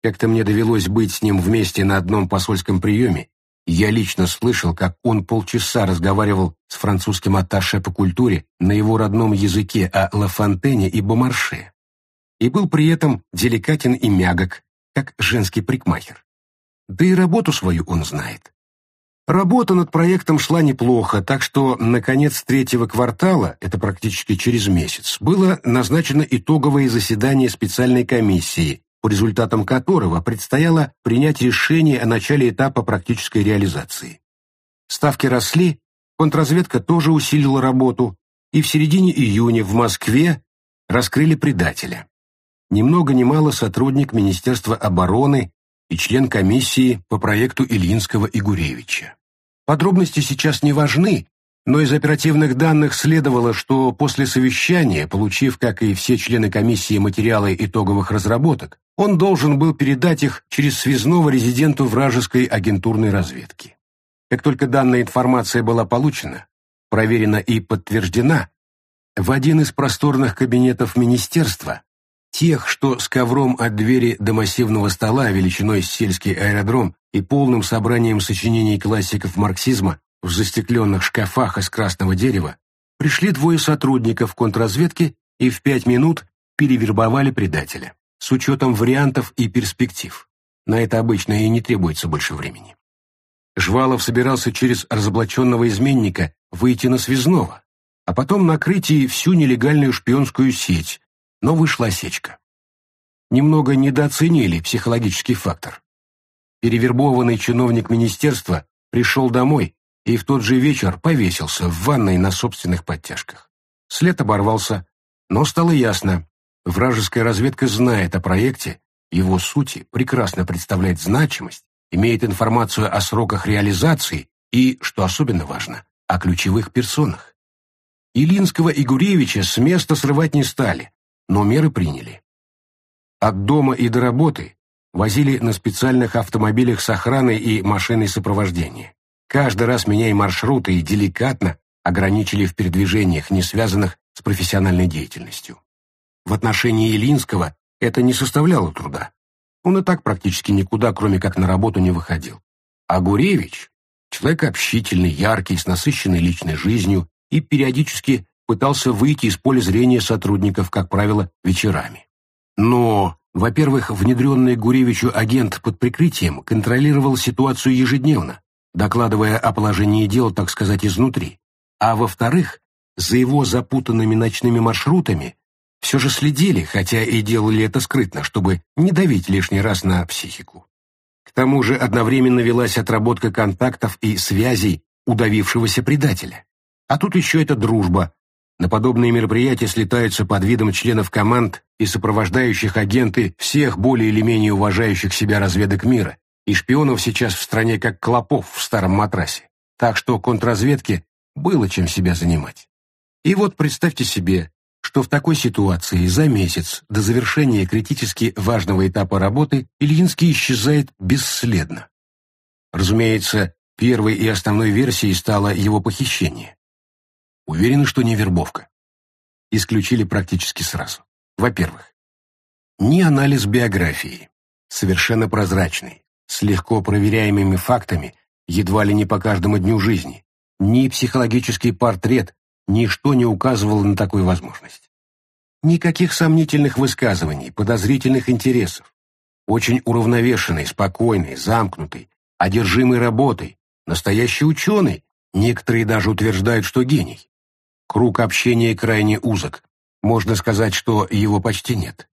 Как-то мне довелось быть с ним вместе на одном посольском приеме, я лично слышал, как он полчаса разговаривал с французским атташе по культуре на его родном языке о Лафонтене и Бомарше, и был при этом деликатен и мягок, как женский прикмахер. Да и работу свою он знает. Работа над проектом шла неплохо, так что на конец третьего квартала, это практически через месяц, было назначено итоговое заседание специальной комиссии, по результатам которого предстояло принять решение о начале этапа практической реализации. Ставки росли, контрразведка тоже усилила работу, и в середине июня в Москве раскрыли предателя. Ни много мало сотрудник Министерства обороны и член комиссии по проекту Ильинского и Гуревича. Подробности сейчас не важны, но из оперативных данных следовало, что после совещания, получив, как и все члены комиссии, материалы итоговых разработок, он должен был передать их через связного резиденту вражеской агентурной разведки. Как только данная информация была получена, проверена и подтверждена, в один из просторных кабинетов министерства Тех, что с ковром от двери до массивного стола величиной с сельский аэродром и полным собранием сочинений классиков марксизма в застекленных шкафах из красного дерева, пришли двое сотрудников контрразведки и в пять минут перевербовали предателя, с учетом вариантов и перспектив. На это обычно и не требуется больше времени. Жвалов собирался через разоблаченного изменника выйти на связного, а потом накрыть и всю нелегальную шпионскую сеть, но вышла осечка. Немного недооценили психологический фактор. Перевербованный чиновник министерства пришел домой и в тот же вечер повесился в ванной на собственных подтяжках. След оборвался, но стало ясно, вражеская разведка знает о проекте, его сути, прекрасно представляет значимость, имеет информацию о сроках реализации и, что особенно важно, о ключевых персонах. Илинского и Гуревича с места срывать не стали, но меры приняли. От дома и до работы возили на специальных автомобилях с охраной и машиной сопровождения. Каждый раз меняя маршруты и деликатно ограничили в передвижениях, не связанных с профессиональной деятельностью. В отношении Илинского это не составляло труда. Он и так практически никуда, кроме как на работу, не выходил. А Гуревич — человек общительный, яркий, с насыщенной личной жизнью и периодически пытался выйти из поля зрения сотрудников, как правило, вечерами. Но, во-первых, внедренный Гуревичу агент под прикрытием контролировал ситуацию ежедневно, докладывая о положении дел, так сказать, изнутри. А во-вторых, за его запутанными ночными маршрутами все же следили, хотя и делали это скрытно, чтобы не давить лишний раз на психику. К тому же одновременно велась отработка контактов и связей удавившегося предателя. А тут еще эта дружба, на подобные мероприятия слетаются под видом членов команд и сопровождающих агенты всех более или менее уважающих себя разведок мира, и шпионов сейчас в стране как клопов в старом матрасе, так что контрразведке было чем себя занимать. И вот представьте себе, что в такой ситуации за месяц до завершения критически важного этапа работы Ильинский исчезает бесследно. Разумеется, первой и основной версией стало его похищение. Уверены, что не вербовка. Исключили практически сразу. Во-первых, ни анализ биографии, совершенно прозрачный, с легко проверяемыми фактами, едва ли не по каждому дню жизни, ни психологический портрет, ничто не указывало на такую возможность. Никаких сомнительных высказываний, подозрительных интересов. Очень уравновешенный, спокойный, замкнутый, одержимый работой, настоящий ученый, некоторые даже утверждают, что гений. Круг общения крайне узок, можно сказать, что его почти нет.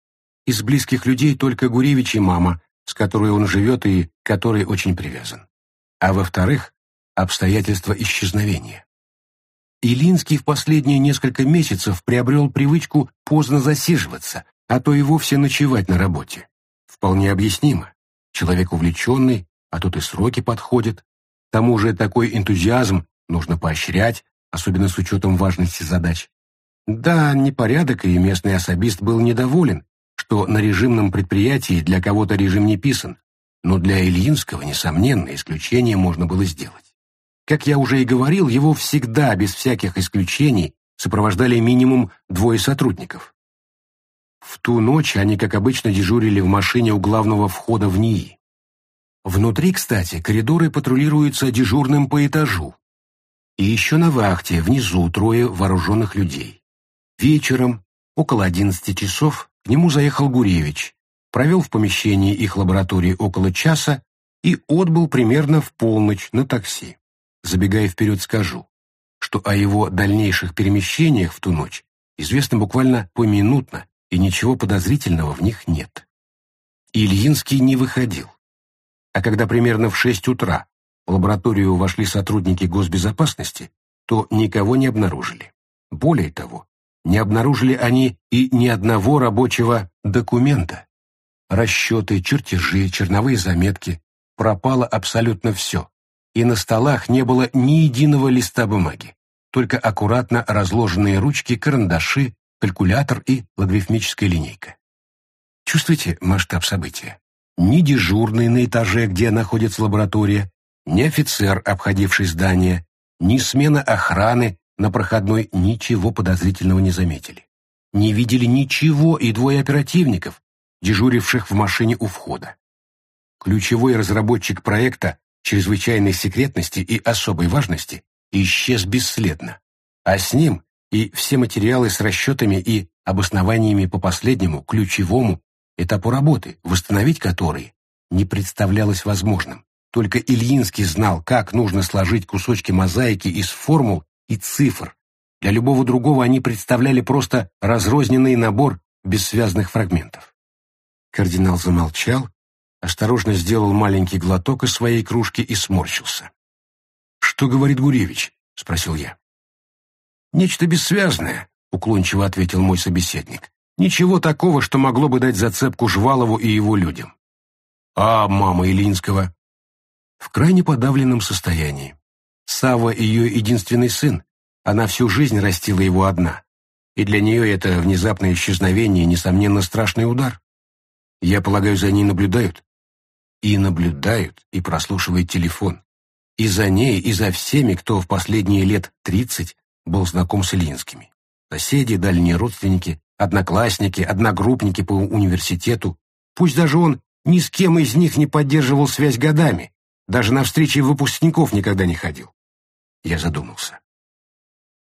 Из близких людей только Гуревич и мама, с которой он живет и которой очень привязан. А во-вторых, обстоятельства исчезновения. Илинский в последние несколько месяцев приобрел привычку поздно засиживаться, а то и вовсе ночевать на работе. Вполне объяснимо. Человек увлеченный, а тут и сроки подходят. К тому же такой энтузиазм нужно поощрять, особенно с учетом важности задач. Да, непорядок, и местный особист был недоволен, что на режимном предприятии для кого-то режим не писан, но для Ильинского, несомненно, исключение можно было сделать. Как я уже и говорил, его всегда, без всяких исключений, сопровождали минимум двое сотрудников. В ту ночь они, как обычно, дежурили в машине у главного входа в НИИ. Внутри, кстати, коридоры патрулируются дежурным по этажу. И еще на вахте, внизу, трое вооруженных людей. Вечером, около одиннадцати часов, к нему заехал Гуревич, провел в помещении их лаборатории около часа и отбыл примерно в полночь на такси. Забегая вперед, скажу, что о его дальнейших перемещениях в ту ночь известно буквально поминутно, и ничего подозрительного в них нет. Ильинский не выходил. А когда примерно в шесть утра лабораторию вошли сотрудники госбезопасности, то никого не обнаружили. Более того, не обнаружили они и ни одного рабочего документа. Расчеты, чертежи, черновые заметки. Пропало абсолютно все. И на столах не было ни единого листа бумаги. Только аккуратно разложенные ручки, карандаши, калькулятор и логарифмическая линейка. Чувствуете масштаб события? Ни дежурный на этаже, где находится лаборатория, ни офицер, обходивший здание, ни смена охраны на проходной ничего подозрительного не заметили. Не видели ничего и двое оперативников, дежуривших в машине у входа. Ключевой разработчик проекта чрезвычайной секретности и особой важности исчез бесследно, а с ним и все материалы с расчетами и обоснованиями по последнему, ключевому этапу работы, восстановить которые не представлялось возможным. Только Ильинский знал, как нужно сложить кусочки мозаики из формул и цифр. Для любого другого они представляли просто разрозненный набор бессвязных фрагментов. Кардинал замолчал, осторожно сделал маленький глоток из своей кружки и сморщился. «Что говорит Гуревич?» — спросил я. «Нечто бессвязное», — уклончиво ответил мой собеседник. «Ничего такого, что могло бы дать зацепку Жвалову и его людям». «А мама Илинского?» «В крайне подавленном состоянии. Сава ее единственный сын, она всю жизнь растила его одна, и для нее это внезапное исчезновение, несомненно, страшный удар. Я полагаю, за ней наблюдают? И наблюдают, и прослушивают телефон. И за ней, и за всеми, кто в последние лет тридцать был знаком с Ильинскими. Соседи, дальние родственники, одноклассники, одногруппники по университету. Пусть даже он ни с кем из них не поддерживал связь годами, даже на встречи выпускников никогда не ходил. Я задумался.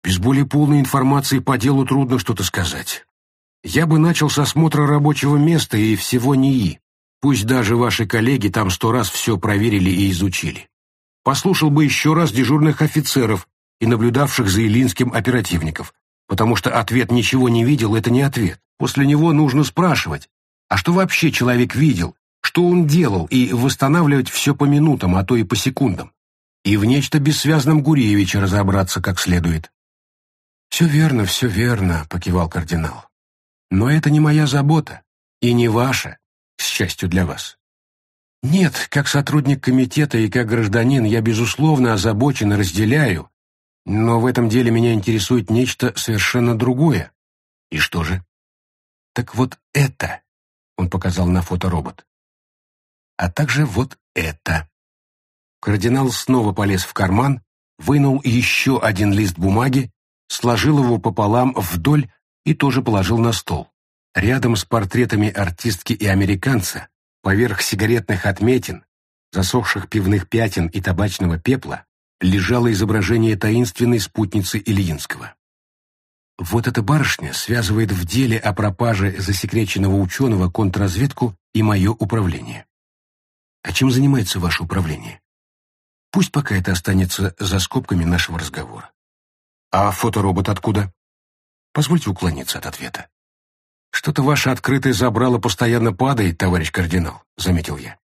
Без более полной информации по делу трудно что-то сказать. Я бы начал с осмотра рабочего места и всего НИИ. Пусть даже ваши коллеги там сто раз все проверили и изучили. Послушал бы еще раз дежурных офицеров и наблюдавших за Илинским оперативников, потому что ответ «ничего не видел» — это не ответ. После него нужно спрашивать, а что вообще человек видел, что он делал, и восстанавливать все по минутам, а то и по секундам и в нечто бессвязном Гуревиче разобраться как следует. «Все верно, все верно», — покивал кардинал. «Но это не моя забота, и не ваша, к счастью для вас. Нет, как сотрудник комитета и как гражданин я, безусловно, озабочен и разделяю, но в этом деле меня интересует нечто совершенно другое. И что же? Так вот это, он показал на фоторобот. А также вот это. Кардинал снова полез в карман, вынул еще один лист бумаги, сложил его пополам вдоль и тоже положил на стол. Рядом с портретами артистки и американца, поверх сигаретных отметин, засохших пивных пятен и табачного пепла, лежало изображение таинственной спутницы Ильинского. Вот эта барышня связывает в деле о пропаже засекреченного ученого контрразведку и мое управление. А чем занимается ваше управление? Пусть пока это останется за скобками нашего разговора. А фоторобот откуда? Позвольте уклониться от ответа. Что-то ваше открытое забрало постоянно падает, товарищ кардинал, заметил я.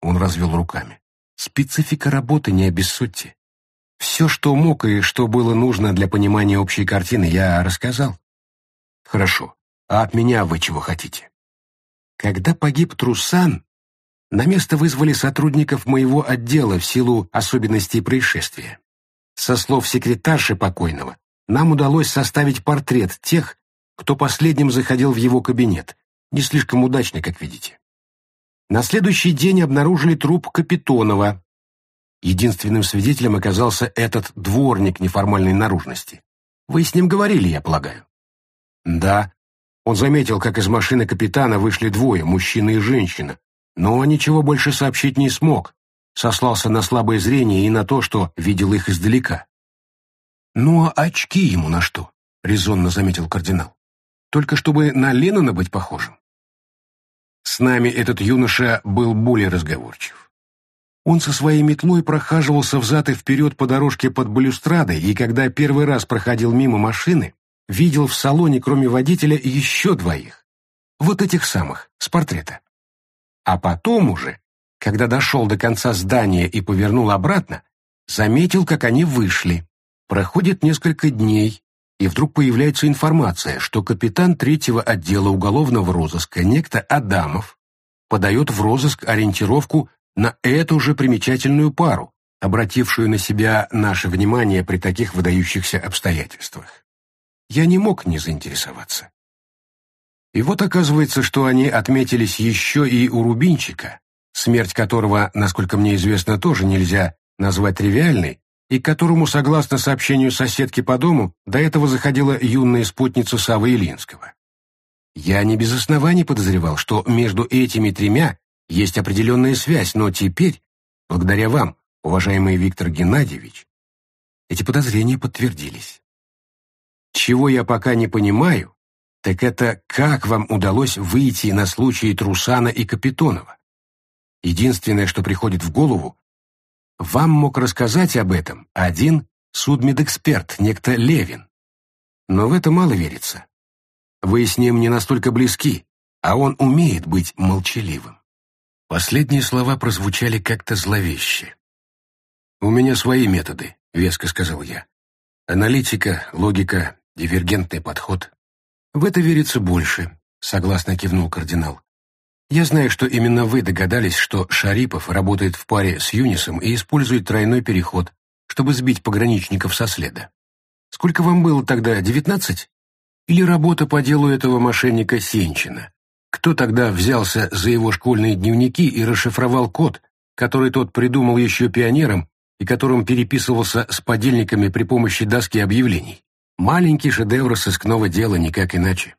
Он развел руками. Специфика работы не обессудьте. Все, что мог и что было нужно для понимания общей картины, я рассказал. Хорошо. А от меня вы чего хотите? Когда погиб Трусан, на место вызвали сотрудников моего отдела в силу особенностей происшествия. Со слов секретарши покойного, нам удалось составить портрет тех, кто последним заходил в его кабинет. Не слишком удачно, как видите. На следующий день обнаружили труп Капитонова, Единственным свидетелем оказался этот дворник неформальной наружности. Вы с ним говорили, я полагаю? Да. Он заметил, как из машины капитана вышли двое, мужчина и женщина, но ничего больше сообщить не смог, сослался на слабое зрение и на то, что видел их издалека. «Ну а очки ему на что?» — резонно заметил кардинал. «Только чтобы на Леннона быть похожим». С нами этот юноша был более разговорчив. Он со своей метлой прохаживался взад и вперед по дорожке под балюстрадой, и когда первый раз проходил мимо машины, видел в салоне, кроме водителя, еще двоих. Вот этих самых, с портрета. А потом уже, когда дошел до конца здания и повернул обратно, заметил, как они вышли. Проходит несколько дней, и вдруг появляется информация, что капитан третьего отдела уголовного розыска, некто Адамов, подает в розыск ориентировку на эту же примечательную пару, обратившую на себя наше внимание при таких выдающихся обстоятельствах. Я не мог не заинтересоваться. И вот оказывается, что они отметились еще и у Рубинчика, смерть которого, насколько мне известно, тоже нельзя назвать тривиальной, и которому, согласно сообщению соседки по дому, до этого заходила юная спутница Савы Илинского. Я не без оснований подозревал, что между этими тремя есть определенная связь, но теперь, благодаря вам, уважаемый Виктор Геннадьевич, эти подозрения подтвердились. Чего я пока не понимаю, так это как вам удалось выйти на случаи Трусана и Капитонова. Единственное, что приходит в голову, вам мог рассказать об этом один судмедэксперт, некто Левин. Но в это мало верится. Вы с ним не настолько близки, а он умеет быть молчаливым. Последние слова прозвучали как-то зловеще. «У меня свои методы», — веско сказал я. «Аналитика, логика, дивергентный подход». «В это верится больше», — согласно кивнул кардинал. «Я знаю, что именно вы догадались, что Шарипов работает в паре с Юнисом и использует тройной переход, чтобы сбить пограничников со следа. Сколько вам было тогда, девятнадцать? Или работа по делу этого мошенника Сенчина? Кто тогда взялся за его школьные дневники и расшифровал код, который тот придумал еще пионером и которым переписывался с подельниками при помощи доски объявлений? Маленький шедевр сыскного дела, никак иначе.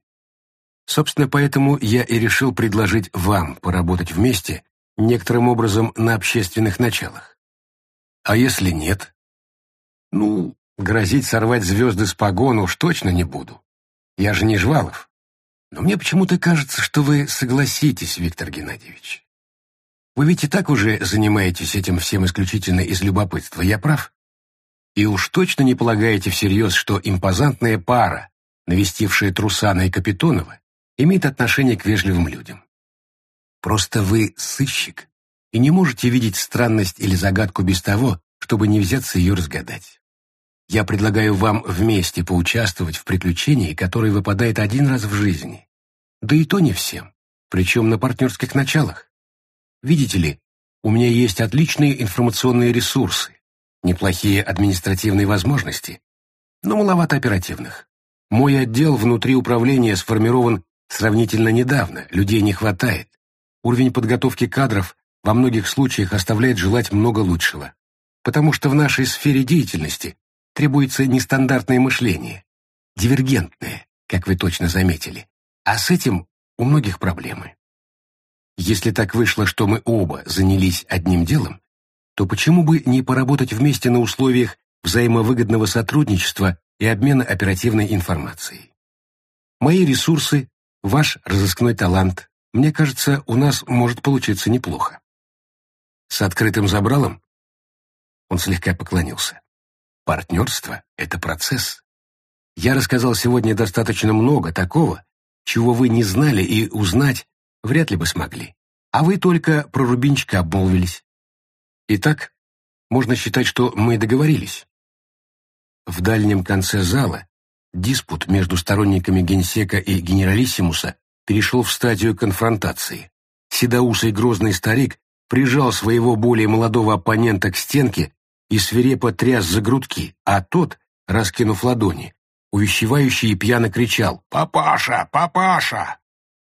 Собственно, поэтому я и решил предложить вам поработать вместе, некоторым образом на общественных началах. А если нет? Ну, грозить сорвать звезды с погон уж точно не буду. Я же не Жвалов. Но мне почему-то кажется, что вы согласитесь, Виктор Геннадьевич. Вы ведь и так уже занимаетесь этим всем исключительно из любопытства, я прав? И уж точно не полагаете всерьез, что импозантная пара, навестившая Трусана и Капитонова, имеет отношение к вежливым людям. Просто вы сыщик и не можете видеть странность или загадку без того, чтобы не взяться ее разгадать. Я предлагаю вам вместе поучаствовать в приключении, которое выпадает один раз в жизни. Да и то не всем, причем на партнерских началах. Видите ли, у меня есть отличные информационные ресурсы, неплохие административные возможности, но маловато оперативных. Мой отдел внутри управления сформирован сравнительно недавно, людей не хватает. Уровень подготовки кадров во многих случаях оставляет желать много лучшего. Потому что в нашей сфере деятельности требуется нестандартное мышление, дивергентное, как вы точно заметили. А с этим у многих проблемы. Если так вышло, что мы оба занялись одним делом, то почему бы не поработать вместе на условиях взаимовыгодного сотрудничества и обмена оперативной информацией? Мои ресурсы, ваш разыскной талант, мне кажется, у нас может получиться неплохо. С открытым забралом? Он слегка поклонился. Партнерство — это процесс. Я рассказал сегодня достаточно много такого, чего вы не знали и узнать вряд ли бы смогли. А вы только про Рубинчика обмолвились. Итак, можно считать, что мы договорились. В дальнем конце зала диспут между сторонниками генсека и генералиссимуса перешел в стадию конфронтации. Седоусый грозный старик прижал своего более молодого оппонента к стенке и свирепо тряс за грудки, а тот, раскинув ладони, увещевающий и пьяно кричал «Папаша! Папаша!».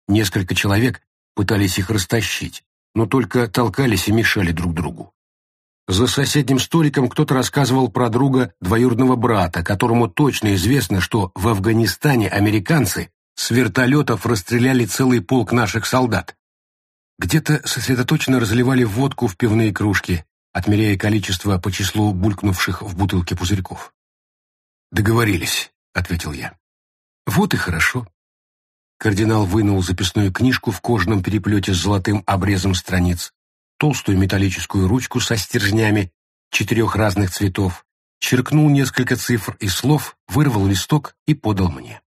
Несколько человек пытались их растащить, но только толкались и мешали друг другу. За соседним столиком кто-то рассказывал про друга двоюродного брата, которому точно известно, что в Афганистане американцы с вертолетов расстреляли целый полк наших солдат. Где-то сосредоточенно разливали водку в пивные кружки, отмеряя количество по числу булькнувших в бутылке пузырьков. «Договорились», — ответил я. «Вот и хорошо». Кардинал вынул записную книжку в кожаном переплете с золотым обрезом страниц, толстую металлическую ручку со стержнями четырех разных цветов, черкнул несколько цифр и слов, вырвал листок и подал мне.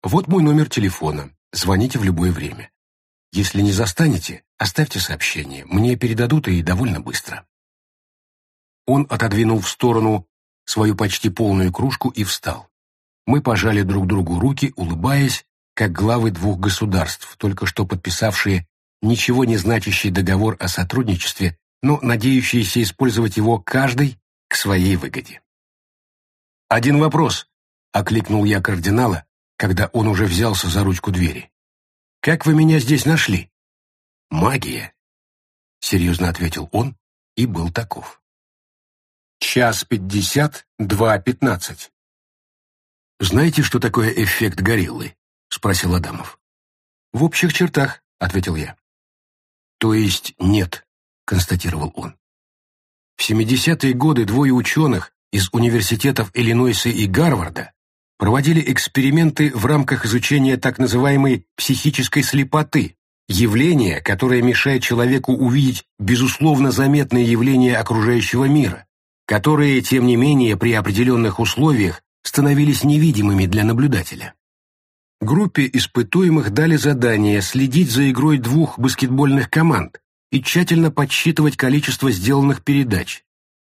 «Вот мой номер телефона. Звоните в любое время. Если не застанете, оставьте сообщение. Мне передадут и довольно быстро». Он отодвинул в сторону свою почти полную кружку и встал. Мы пожали друг другу руки, улыбаясь, как главы двух государств, только что подписавшие ничего не значащий договор о сотрудничестве, но надеющиеся использовать его каждый к своей выгоде. «Один вопрос», — окликнул я кардинала, когда он уже взялся за ручку двери. «Как вы меня здесь нашли?» «Магия», — серьезно ответил он и был таков. Час пятьдесят, два пятнадцать. «Знаете, что такое эффект гориллы?» — спросил Адамов. «В общих чертах», — ответил я. «То есть нет», — констатировал он. В 70-е годы двое ученых из университетов Иллинойса и Гарварда проводили эксперименты в рамках изучения так называемой психической слепоты, явления, которое мешает человеку увидеть безусловно заметные явления окружающего мира, которые, тем не менее, при определенных условиях становились невидимыми для наблюдателя. Группе испытуемых дали задание следить за игрой двух баскетбольных команд и тщательно подсчитывать количество сделанных передач.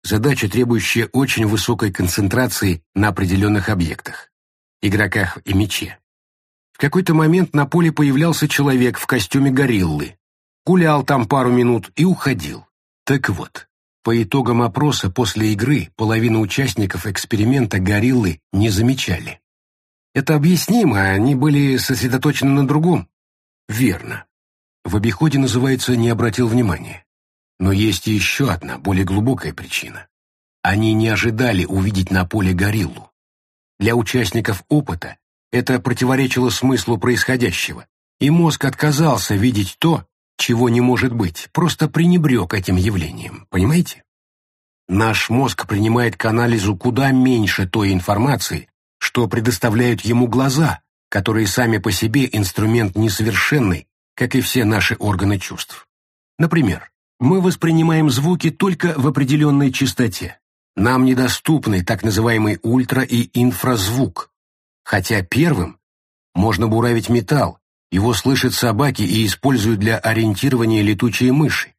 Задача, требующая очень высокой концентрации на определенных объектах, игроках и мяче. В какой-то момент на поле появлялся человек в костюме гориллы, гулял там пару минут и уходил. Так вот, по итогам опроса после игры половина участников эксперимента гориллы не замечали. Это объяснимо, они были сосредоточены на другом. Верно. В обиходе называется «не обратил внимания». Но есть еще одна, более глубокая причина. Они не ожидали увидеть на поле гориллу. Для участников опыта это противоречило смыслу происходящего, и мозг отказался видеть то, чего не может быть, просто пренебрег этим явлением, понимаете? Наш мозг принимает к анализу куда меньше той информации, что предоставляют ему глаза, которые сами по себе инструмент несовершенный, как и все наши органы чувств. Например, мы воспринимаем звуки только в определенной частоте. Нам недоступны так называемый ультра- и инфразвук, хотя первым можно буравить металл, его слышат собаки и используют для ориентирования летучие мыши.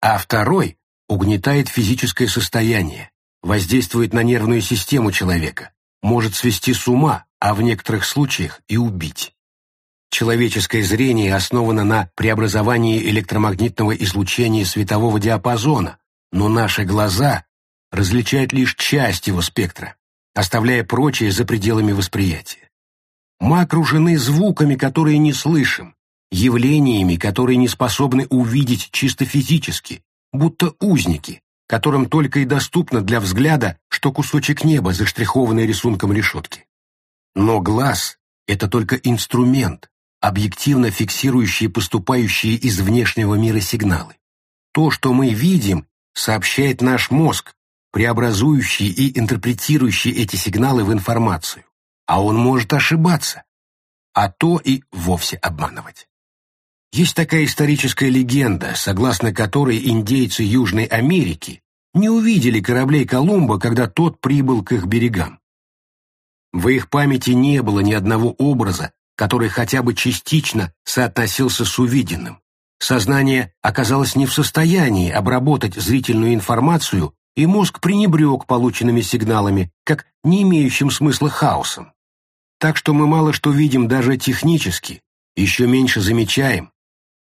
А второй угнетает физическое состояние, воздействует на нервную систему человека, может свести с ума, а в некоторых случаях и убить. человеческое зрение основано на преобразовании электромагнитного излучения светового диапазона, но наши глаза различают лишь часть его спектра, оставляя прочее за пределами восприятия. Мы окружены звуками, которые не слышим, явлениями, которые не способны увидеть чисто физически, будто узники, которым только и доступно для взгляда, что кусочек неба, заштрихованный рисунком решетки. Но глаз — это только инструмент, объективно фиксирующий поступающие из внешнего мира сигналы. То, что мы видим, сообщает наш мозг, преобразующий и интерпретирующий эти сигналы в информацию. А он может ошибаться, а то и вовсе обманывать. Есть такая историческая легенда, согласно которой индейцы Южной Америки не увидели кораблей Колумба, когда тот прибыл к их берегам. В их памяти не было ни одного образа, который хотя бы частично соотносился с увиденным. Сознание оказалось не в состоянии обработать зрительную информацию, и мозг пренебрег полученными сигналами, как не имеющим смысла хаосом. Так что мы мало что видим даже технически, еще меньше замечаем,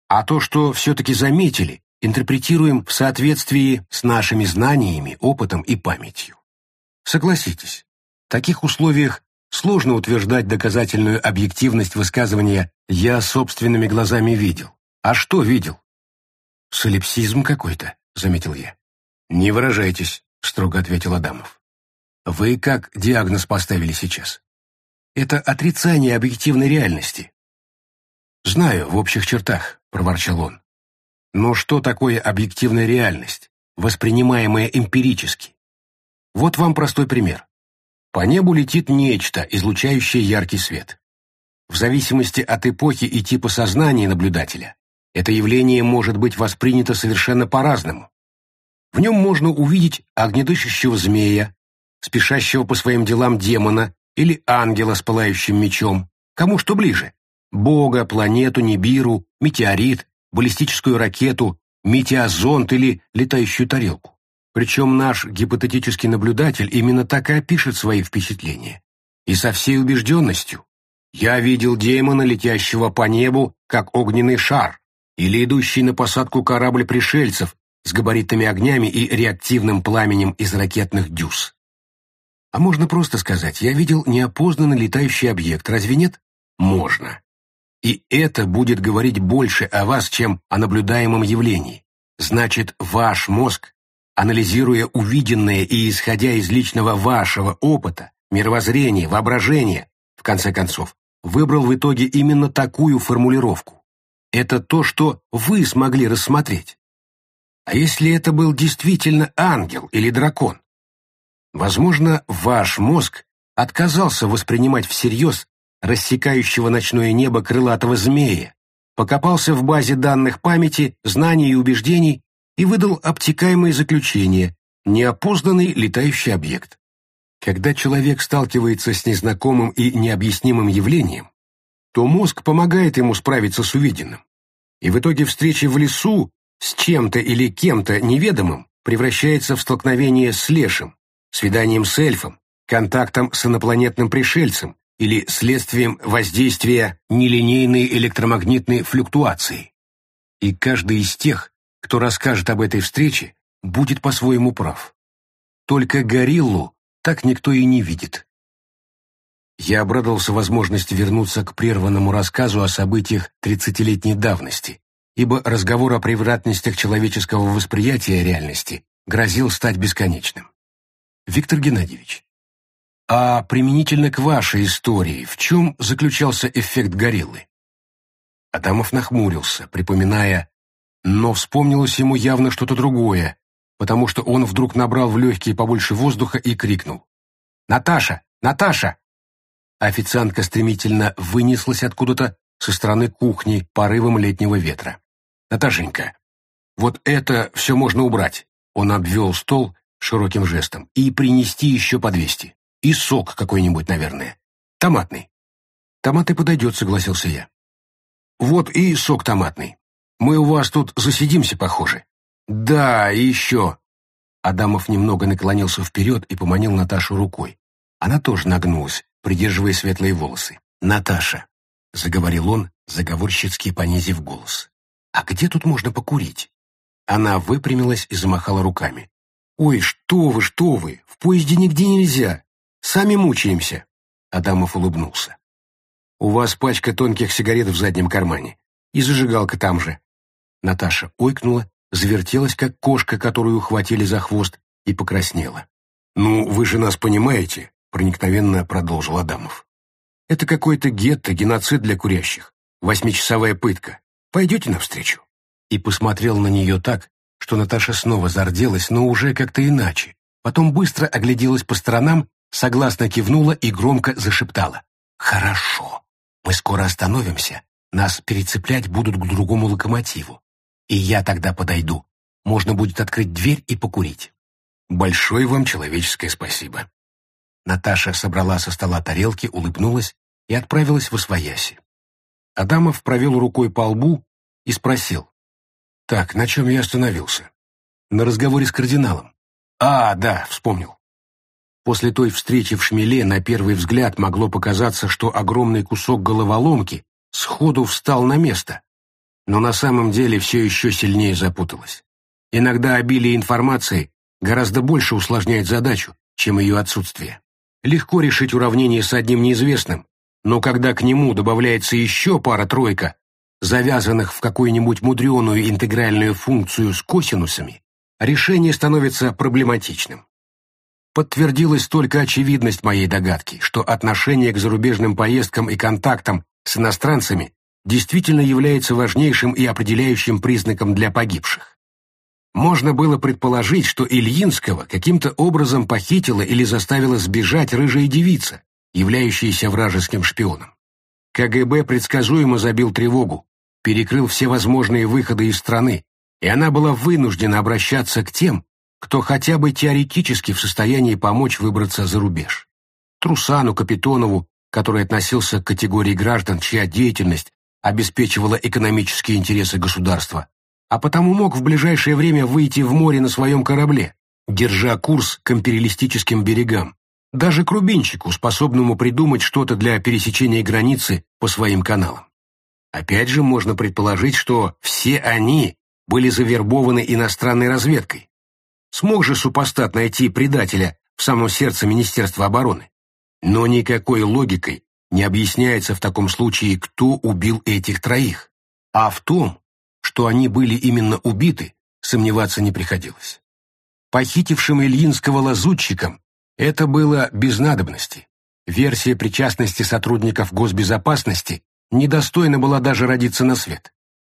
а то, что все-таки заметили, интерпретируем в соответствии с нашими знаниями, опытом и памятью. Согласитесь, в таких условиях сложно утверждать доказательную объективность высказывания «я собственными глазами видел». А что видел? «Солипсизм какой-то», — заметил я. «Не выражайтесь», — строго ответил Адамов. «Вы как диагноз поставили сейчас?» «Это отрицание объективной реальности». «Знаю, в общих чертах. — проворчал он. Но что такое объективная реальность, воспринимаемая эмпирически? Вот вам простой пример. По небу летит нечто, излучающее яркий свет. В зависимости от эпохи и типа сознания наблюдателя, это явление может быть воспринято совершенно по-разному. В нем можно увидеть огнедышащего змея, спешащего по своим делам демона или ангела с пылающим мечом, кому что ближе. Бога, планету, Нибиру, метеорит, баллистическую ракету, метеозонд или летающую тарелку. Причем наш гипотетический наблюдатель именно так и опишет свои впечатления. И со всей убежденностью. Я видел демона, летящего по небу, как огненный шар, или идущий на посадку корабль пришельцев с габаритными огнями и реактивным пламенем из ракетных дюз. А можно просто сказать, я видел неопознанный летающий объект, разве нет? Можно. И это будет говорить больше о вас, чем о наблюдаемом явлении. Значит, ваш мозг, анализируя увиденное и исходя из личного вашего опыта, мировоззрения, воображения, в конце концов, выбрал в итоге именно такую формулировку. Это то, что вы смогли рассмотреть. А если это был действительно ангел или дракон? Возможно, ваш мозг отказался воспринимать всерьез рассекающего ночное небо крылатого змея, покопался в базе данных памяти, знаний и убеждений и выдал обтекаемое заключение «неопознанный летающий объект». Когда человек сталкивается с незнакомым и необъяснимым явлением, то мозг помогает ему справиться с увиденным. И в итоге встречи в лесу с чем-то или кем-то неведомым превращается в столкновение с лешим, свиданием с эльфом, контактом с инопланетным пришельцем, или следствием воздействия нелинейной электромагнитной флюктуации. И каждый из тех, кто расскажет об этой встрече, будет по-своему прав. Только гориллу так никто и не видит. Я обрадовался возможности вернуться к прерванному рассказу о событиях тридцатилетней давности, ибо разговор о превратностях человеческого восприятия реальности грозил стать бесконечным. Виктор Геннадьевич, а применительно к вашей истории, в чем заключался эффект гориллы? Адамов нахмурился, припоминая, но вспомнилось ему явно что-то другое, потому что он вдруг набрал в легкие побольше воздуха и крикнул. «Наташа! Наташа!» Официантка стремительно вынеслась откуда-то со стороны кухни порывом летнего ветра. «Наташенька, вот это все можно убрать!» Он обвел стол широким жестом. «И принести еще по двести». И сок какой-нибудь, наверное. Томатный. Томаты подойдет, согласился я. Вот и сок томатный. Мы у вас тут засидимся, похоже. Да, и еще. Адамов немного наклонился вперед и поманил Наташу рукой. Она тоже нагнулась, придерживая светлые волосы. «Наташа», — заговорил он, заговорщицки понизив голос. «А где тут можно покурить?» Она выпрямилась и замахала руками. «Ой, что вы, что вы! В поезде нигде нельзя! Сами мучаемся!» Адамов улыбнулся. «У вас пачка тонких сигарет в заднем кармане. И зажигалка там же». Наташа ойкнула, завертелась, как кошка, которую ухватили за хвост, и покраснела. «Ну, вы же нас понимаете», — проникновенно продолжил Адамов. «Это какой-то гетто, геноцид для курящих. Восьмичасовая пытка. Пойдете навстречу?» И посмотрел на нее так, что Наташа снова зарделась, но уже как-то иначе. Потом быстро огляделась по сторонам, согласно кивнула и громко зашептала. «Хорошо. Мы скоро остановимся. Нас перецеплять будут к другому локомотиву. И я тогда подойду. Можно будет открыть дверь и покурить». «Большое вам человеческое спасибо». Наташа собрала со стола тарелки, улыбнулась и отправилась в Освояси. Адамов провел рукой по лбу и спросил. «Так, на чем я остановился?» «На разговоре с кардиналом». «А, да, вспомнил». После той встречи в шмеле на первый взгляд могло показаться, что огромный кусок головоломки сходу встал на место, но на самом деле все еще сильнее запуталось. Иногда обилие информации гораздо больше усложняет задачу, чем ее отсутствие. Легко решить уравнение с одним неизвестным, но когда к нему добавляется еще пара-тройка, завязанных в какую-нибудь мудреную интегральную функцию с косинусами, решение становится проблематичным. Подтвердилась только очевидность моей догадки, что отношение к зарубежным поездкам и контактам с иностранцами действительно является важнейшим и определяющим признаком для погибших. Можно было предположить, что Ильинского каким-то образом похитила или заставила сбежать рыжая девица, являющаяся вражеским шпионом. КГБ предсказуемо забил тревогу, перекрыл все возможные выходы из страны, и она была вынуждена обращаться к тем, кто хотя бы теоретически в состоянии помочь выбраться за рубеж. Трусану, Капитонову, который относился к категории граждан, чья деятельность обеспечивала экономические интересы государства, а потому мог в ближайшее время выйти в море на своем корабле, держа курс к империалистическим берегам, даже к Рубинчику, способному придумать что-то для пересечения границы по своим каналам. Опять же, можно предположить, что все они были завербованы иностранной разведкой. Смог же супостат найти предателя в самом сердце Министерства обороны? Но никакой логикой не объясняется в таком случае, кто убил этих троих. А в том, что они были именно убиты, сомневаться не приходилось. Похитившим Ильинского лазутчикам это было без надобности. Версия причастности сотрудников госбезопасности недостойна была даже родиться на свет.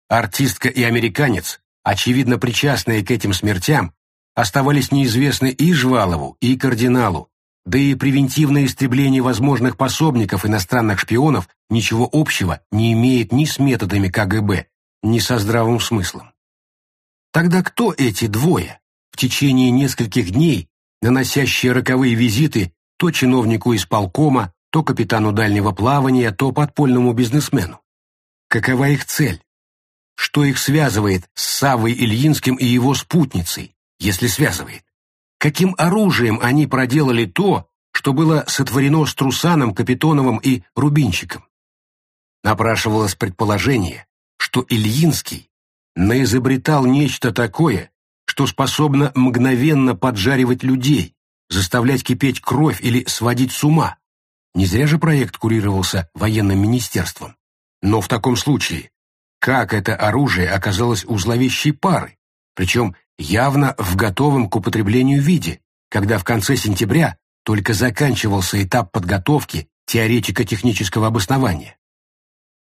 Артистка и американец, очевидно причастные к этим смертям, оставались неизвестны и Жвалову, и кардиналу, да и превентивное истребление возможных пособников иностранных шпионов ничего общего не имеет ни с методами КГБ, ни со здравым смыслом. Тогда кто эти двое, в течение нескольких дней, наносящие роковые визиты то чиновнику исполкома, то капитану дальнего плавания, то подпольному бизнесмену? Какова их цель? Что их связывает с Савой Ильинским и его спутницей, если связывает? каким оружием они проделали то, что было сотворено с Трусаном, Капитоновым и Рубинчиком. Напрашивалось предположение, что Ильинский наизобретал нечто такое, что способно мгновенно поджаривать людей, заставлять кипеть кровь или сводить с ума. Не зря же проект курировался военным министерством. Но в таком случае, как это оружие оказалось у зловещей пары, причем явно в готовом к употреблению виде, когда в конце сентября только заканчивался этап подготовки теоретико-технического обоснования.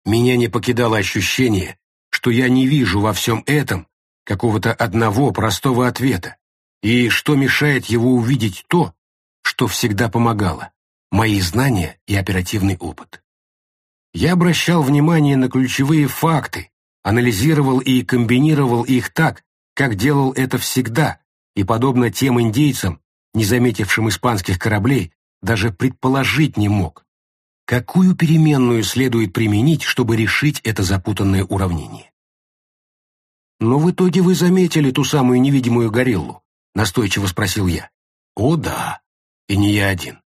Меня не покидало ощущение, что я не вижу во всем этом какого-то одного простого ответа, и что мешает его увидеть то, что всегда помогало, мои знания и оперативный опыт. Я обращал внимание на ключевые факты, анализировал и комбинировал их так, как делал это всегда, и, подобно тем индейцам, не заметившим испанских кораблей, даже предположить не мог. Какую переменную следует применить, чтобы решить это запутанное уравнение? «Но в итоге вы заметили ту самую невидимую гориллу?» — настойчиво спросил я. «О да, и не я один.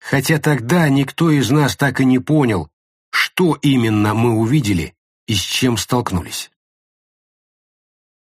Хотя тогда никто из нас так и не понял, что именно мы увидели и с чем столкнулись.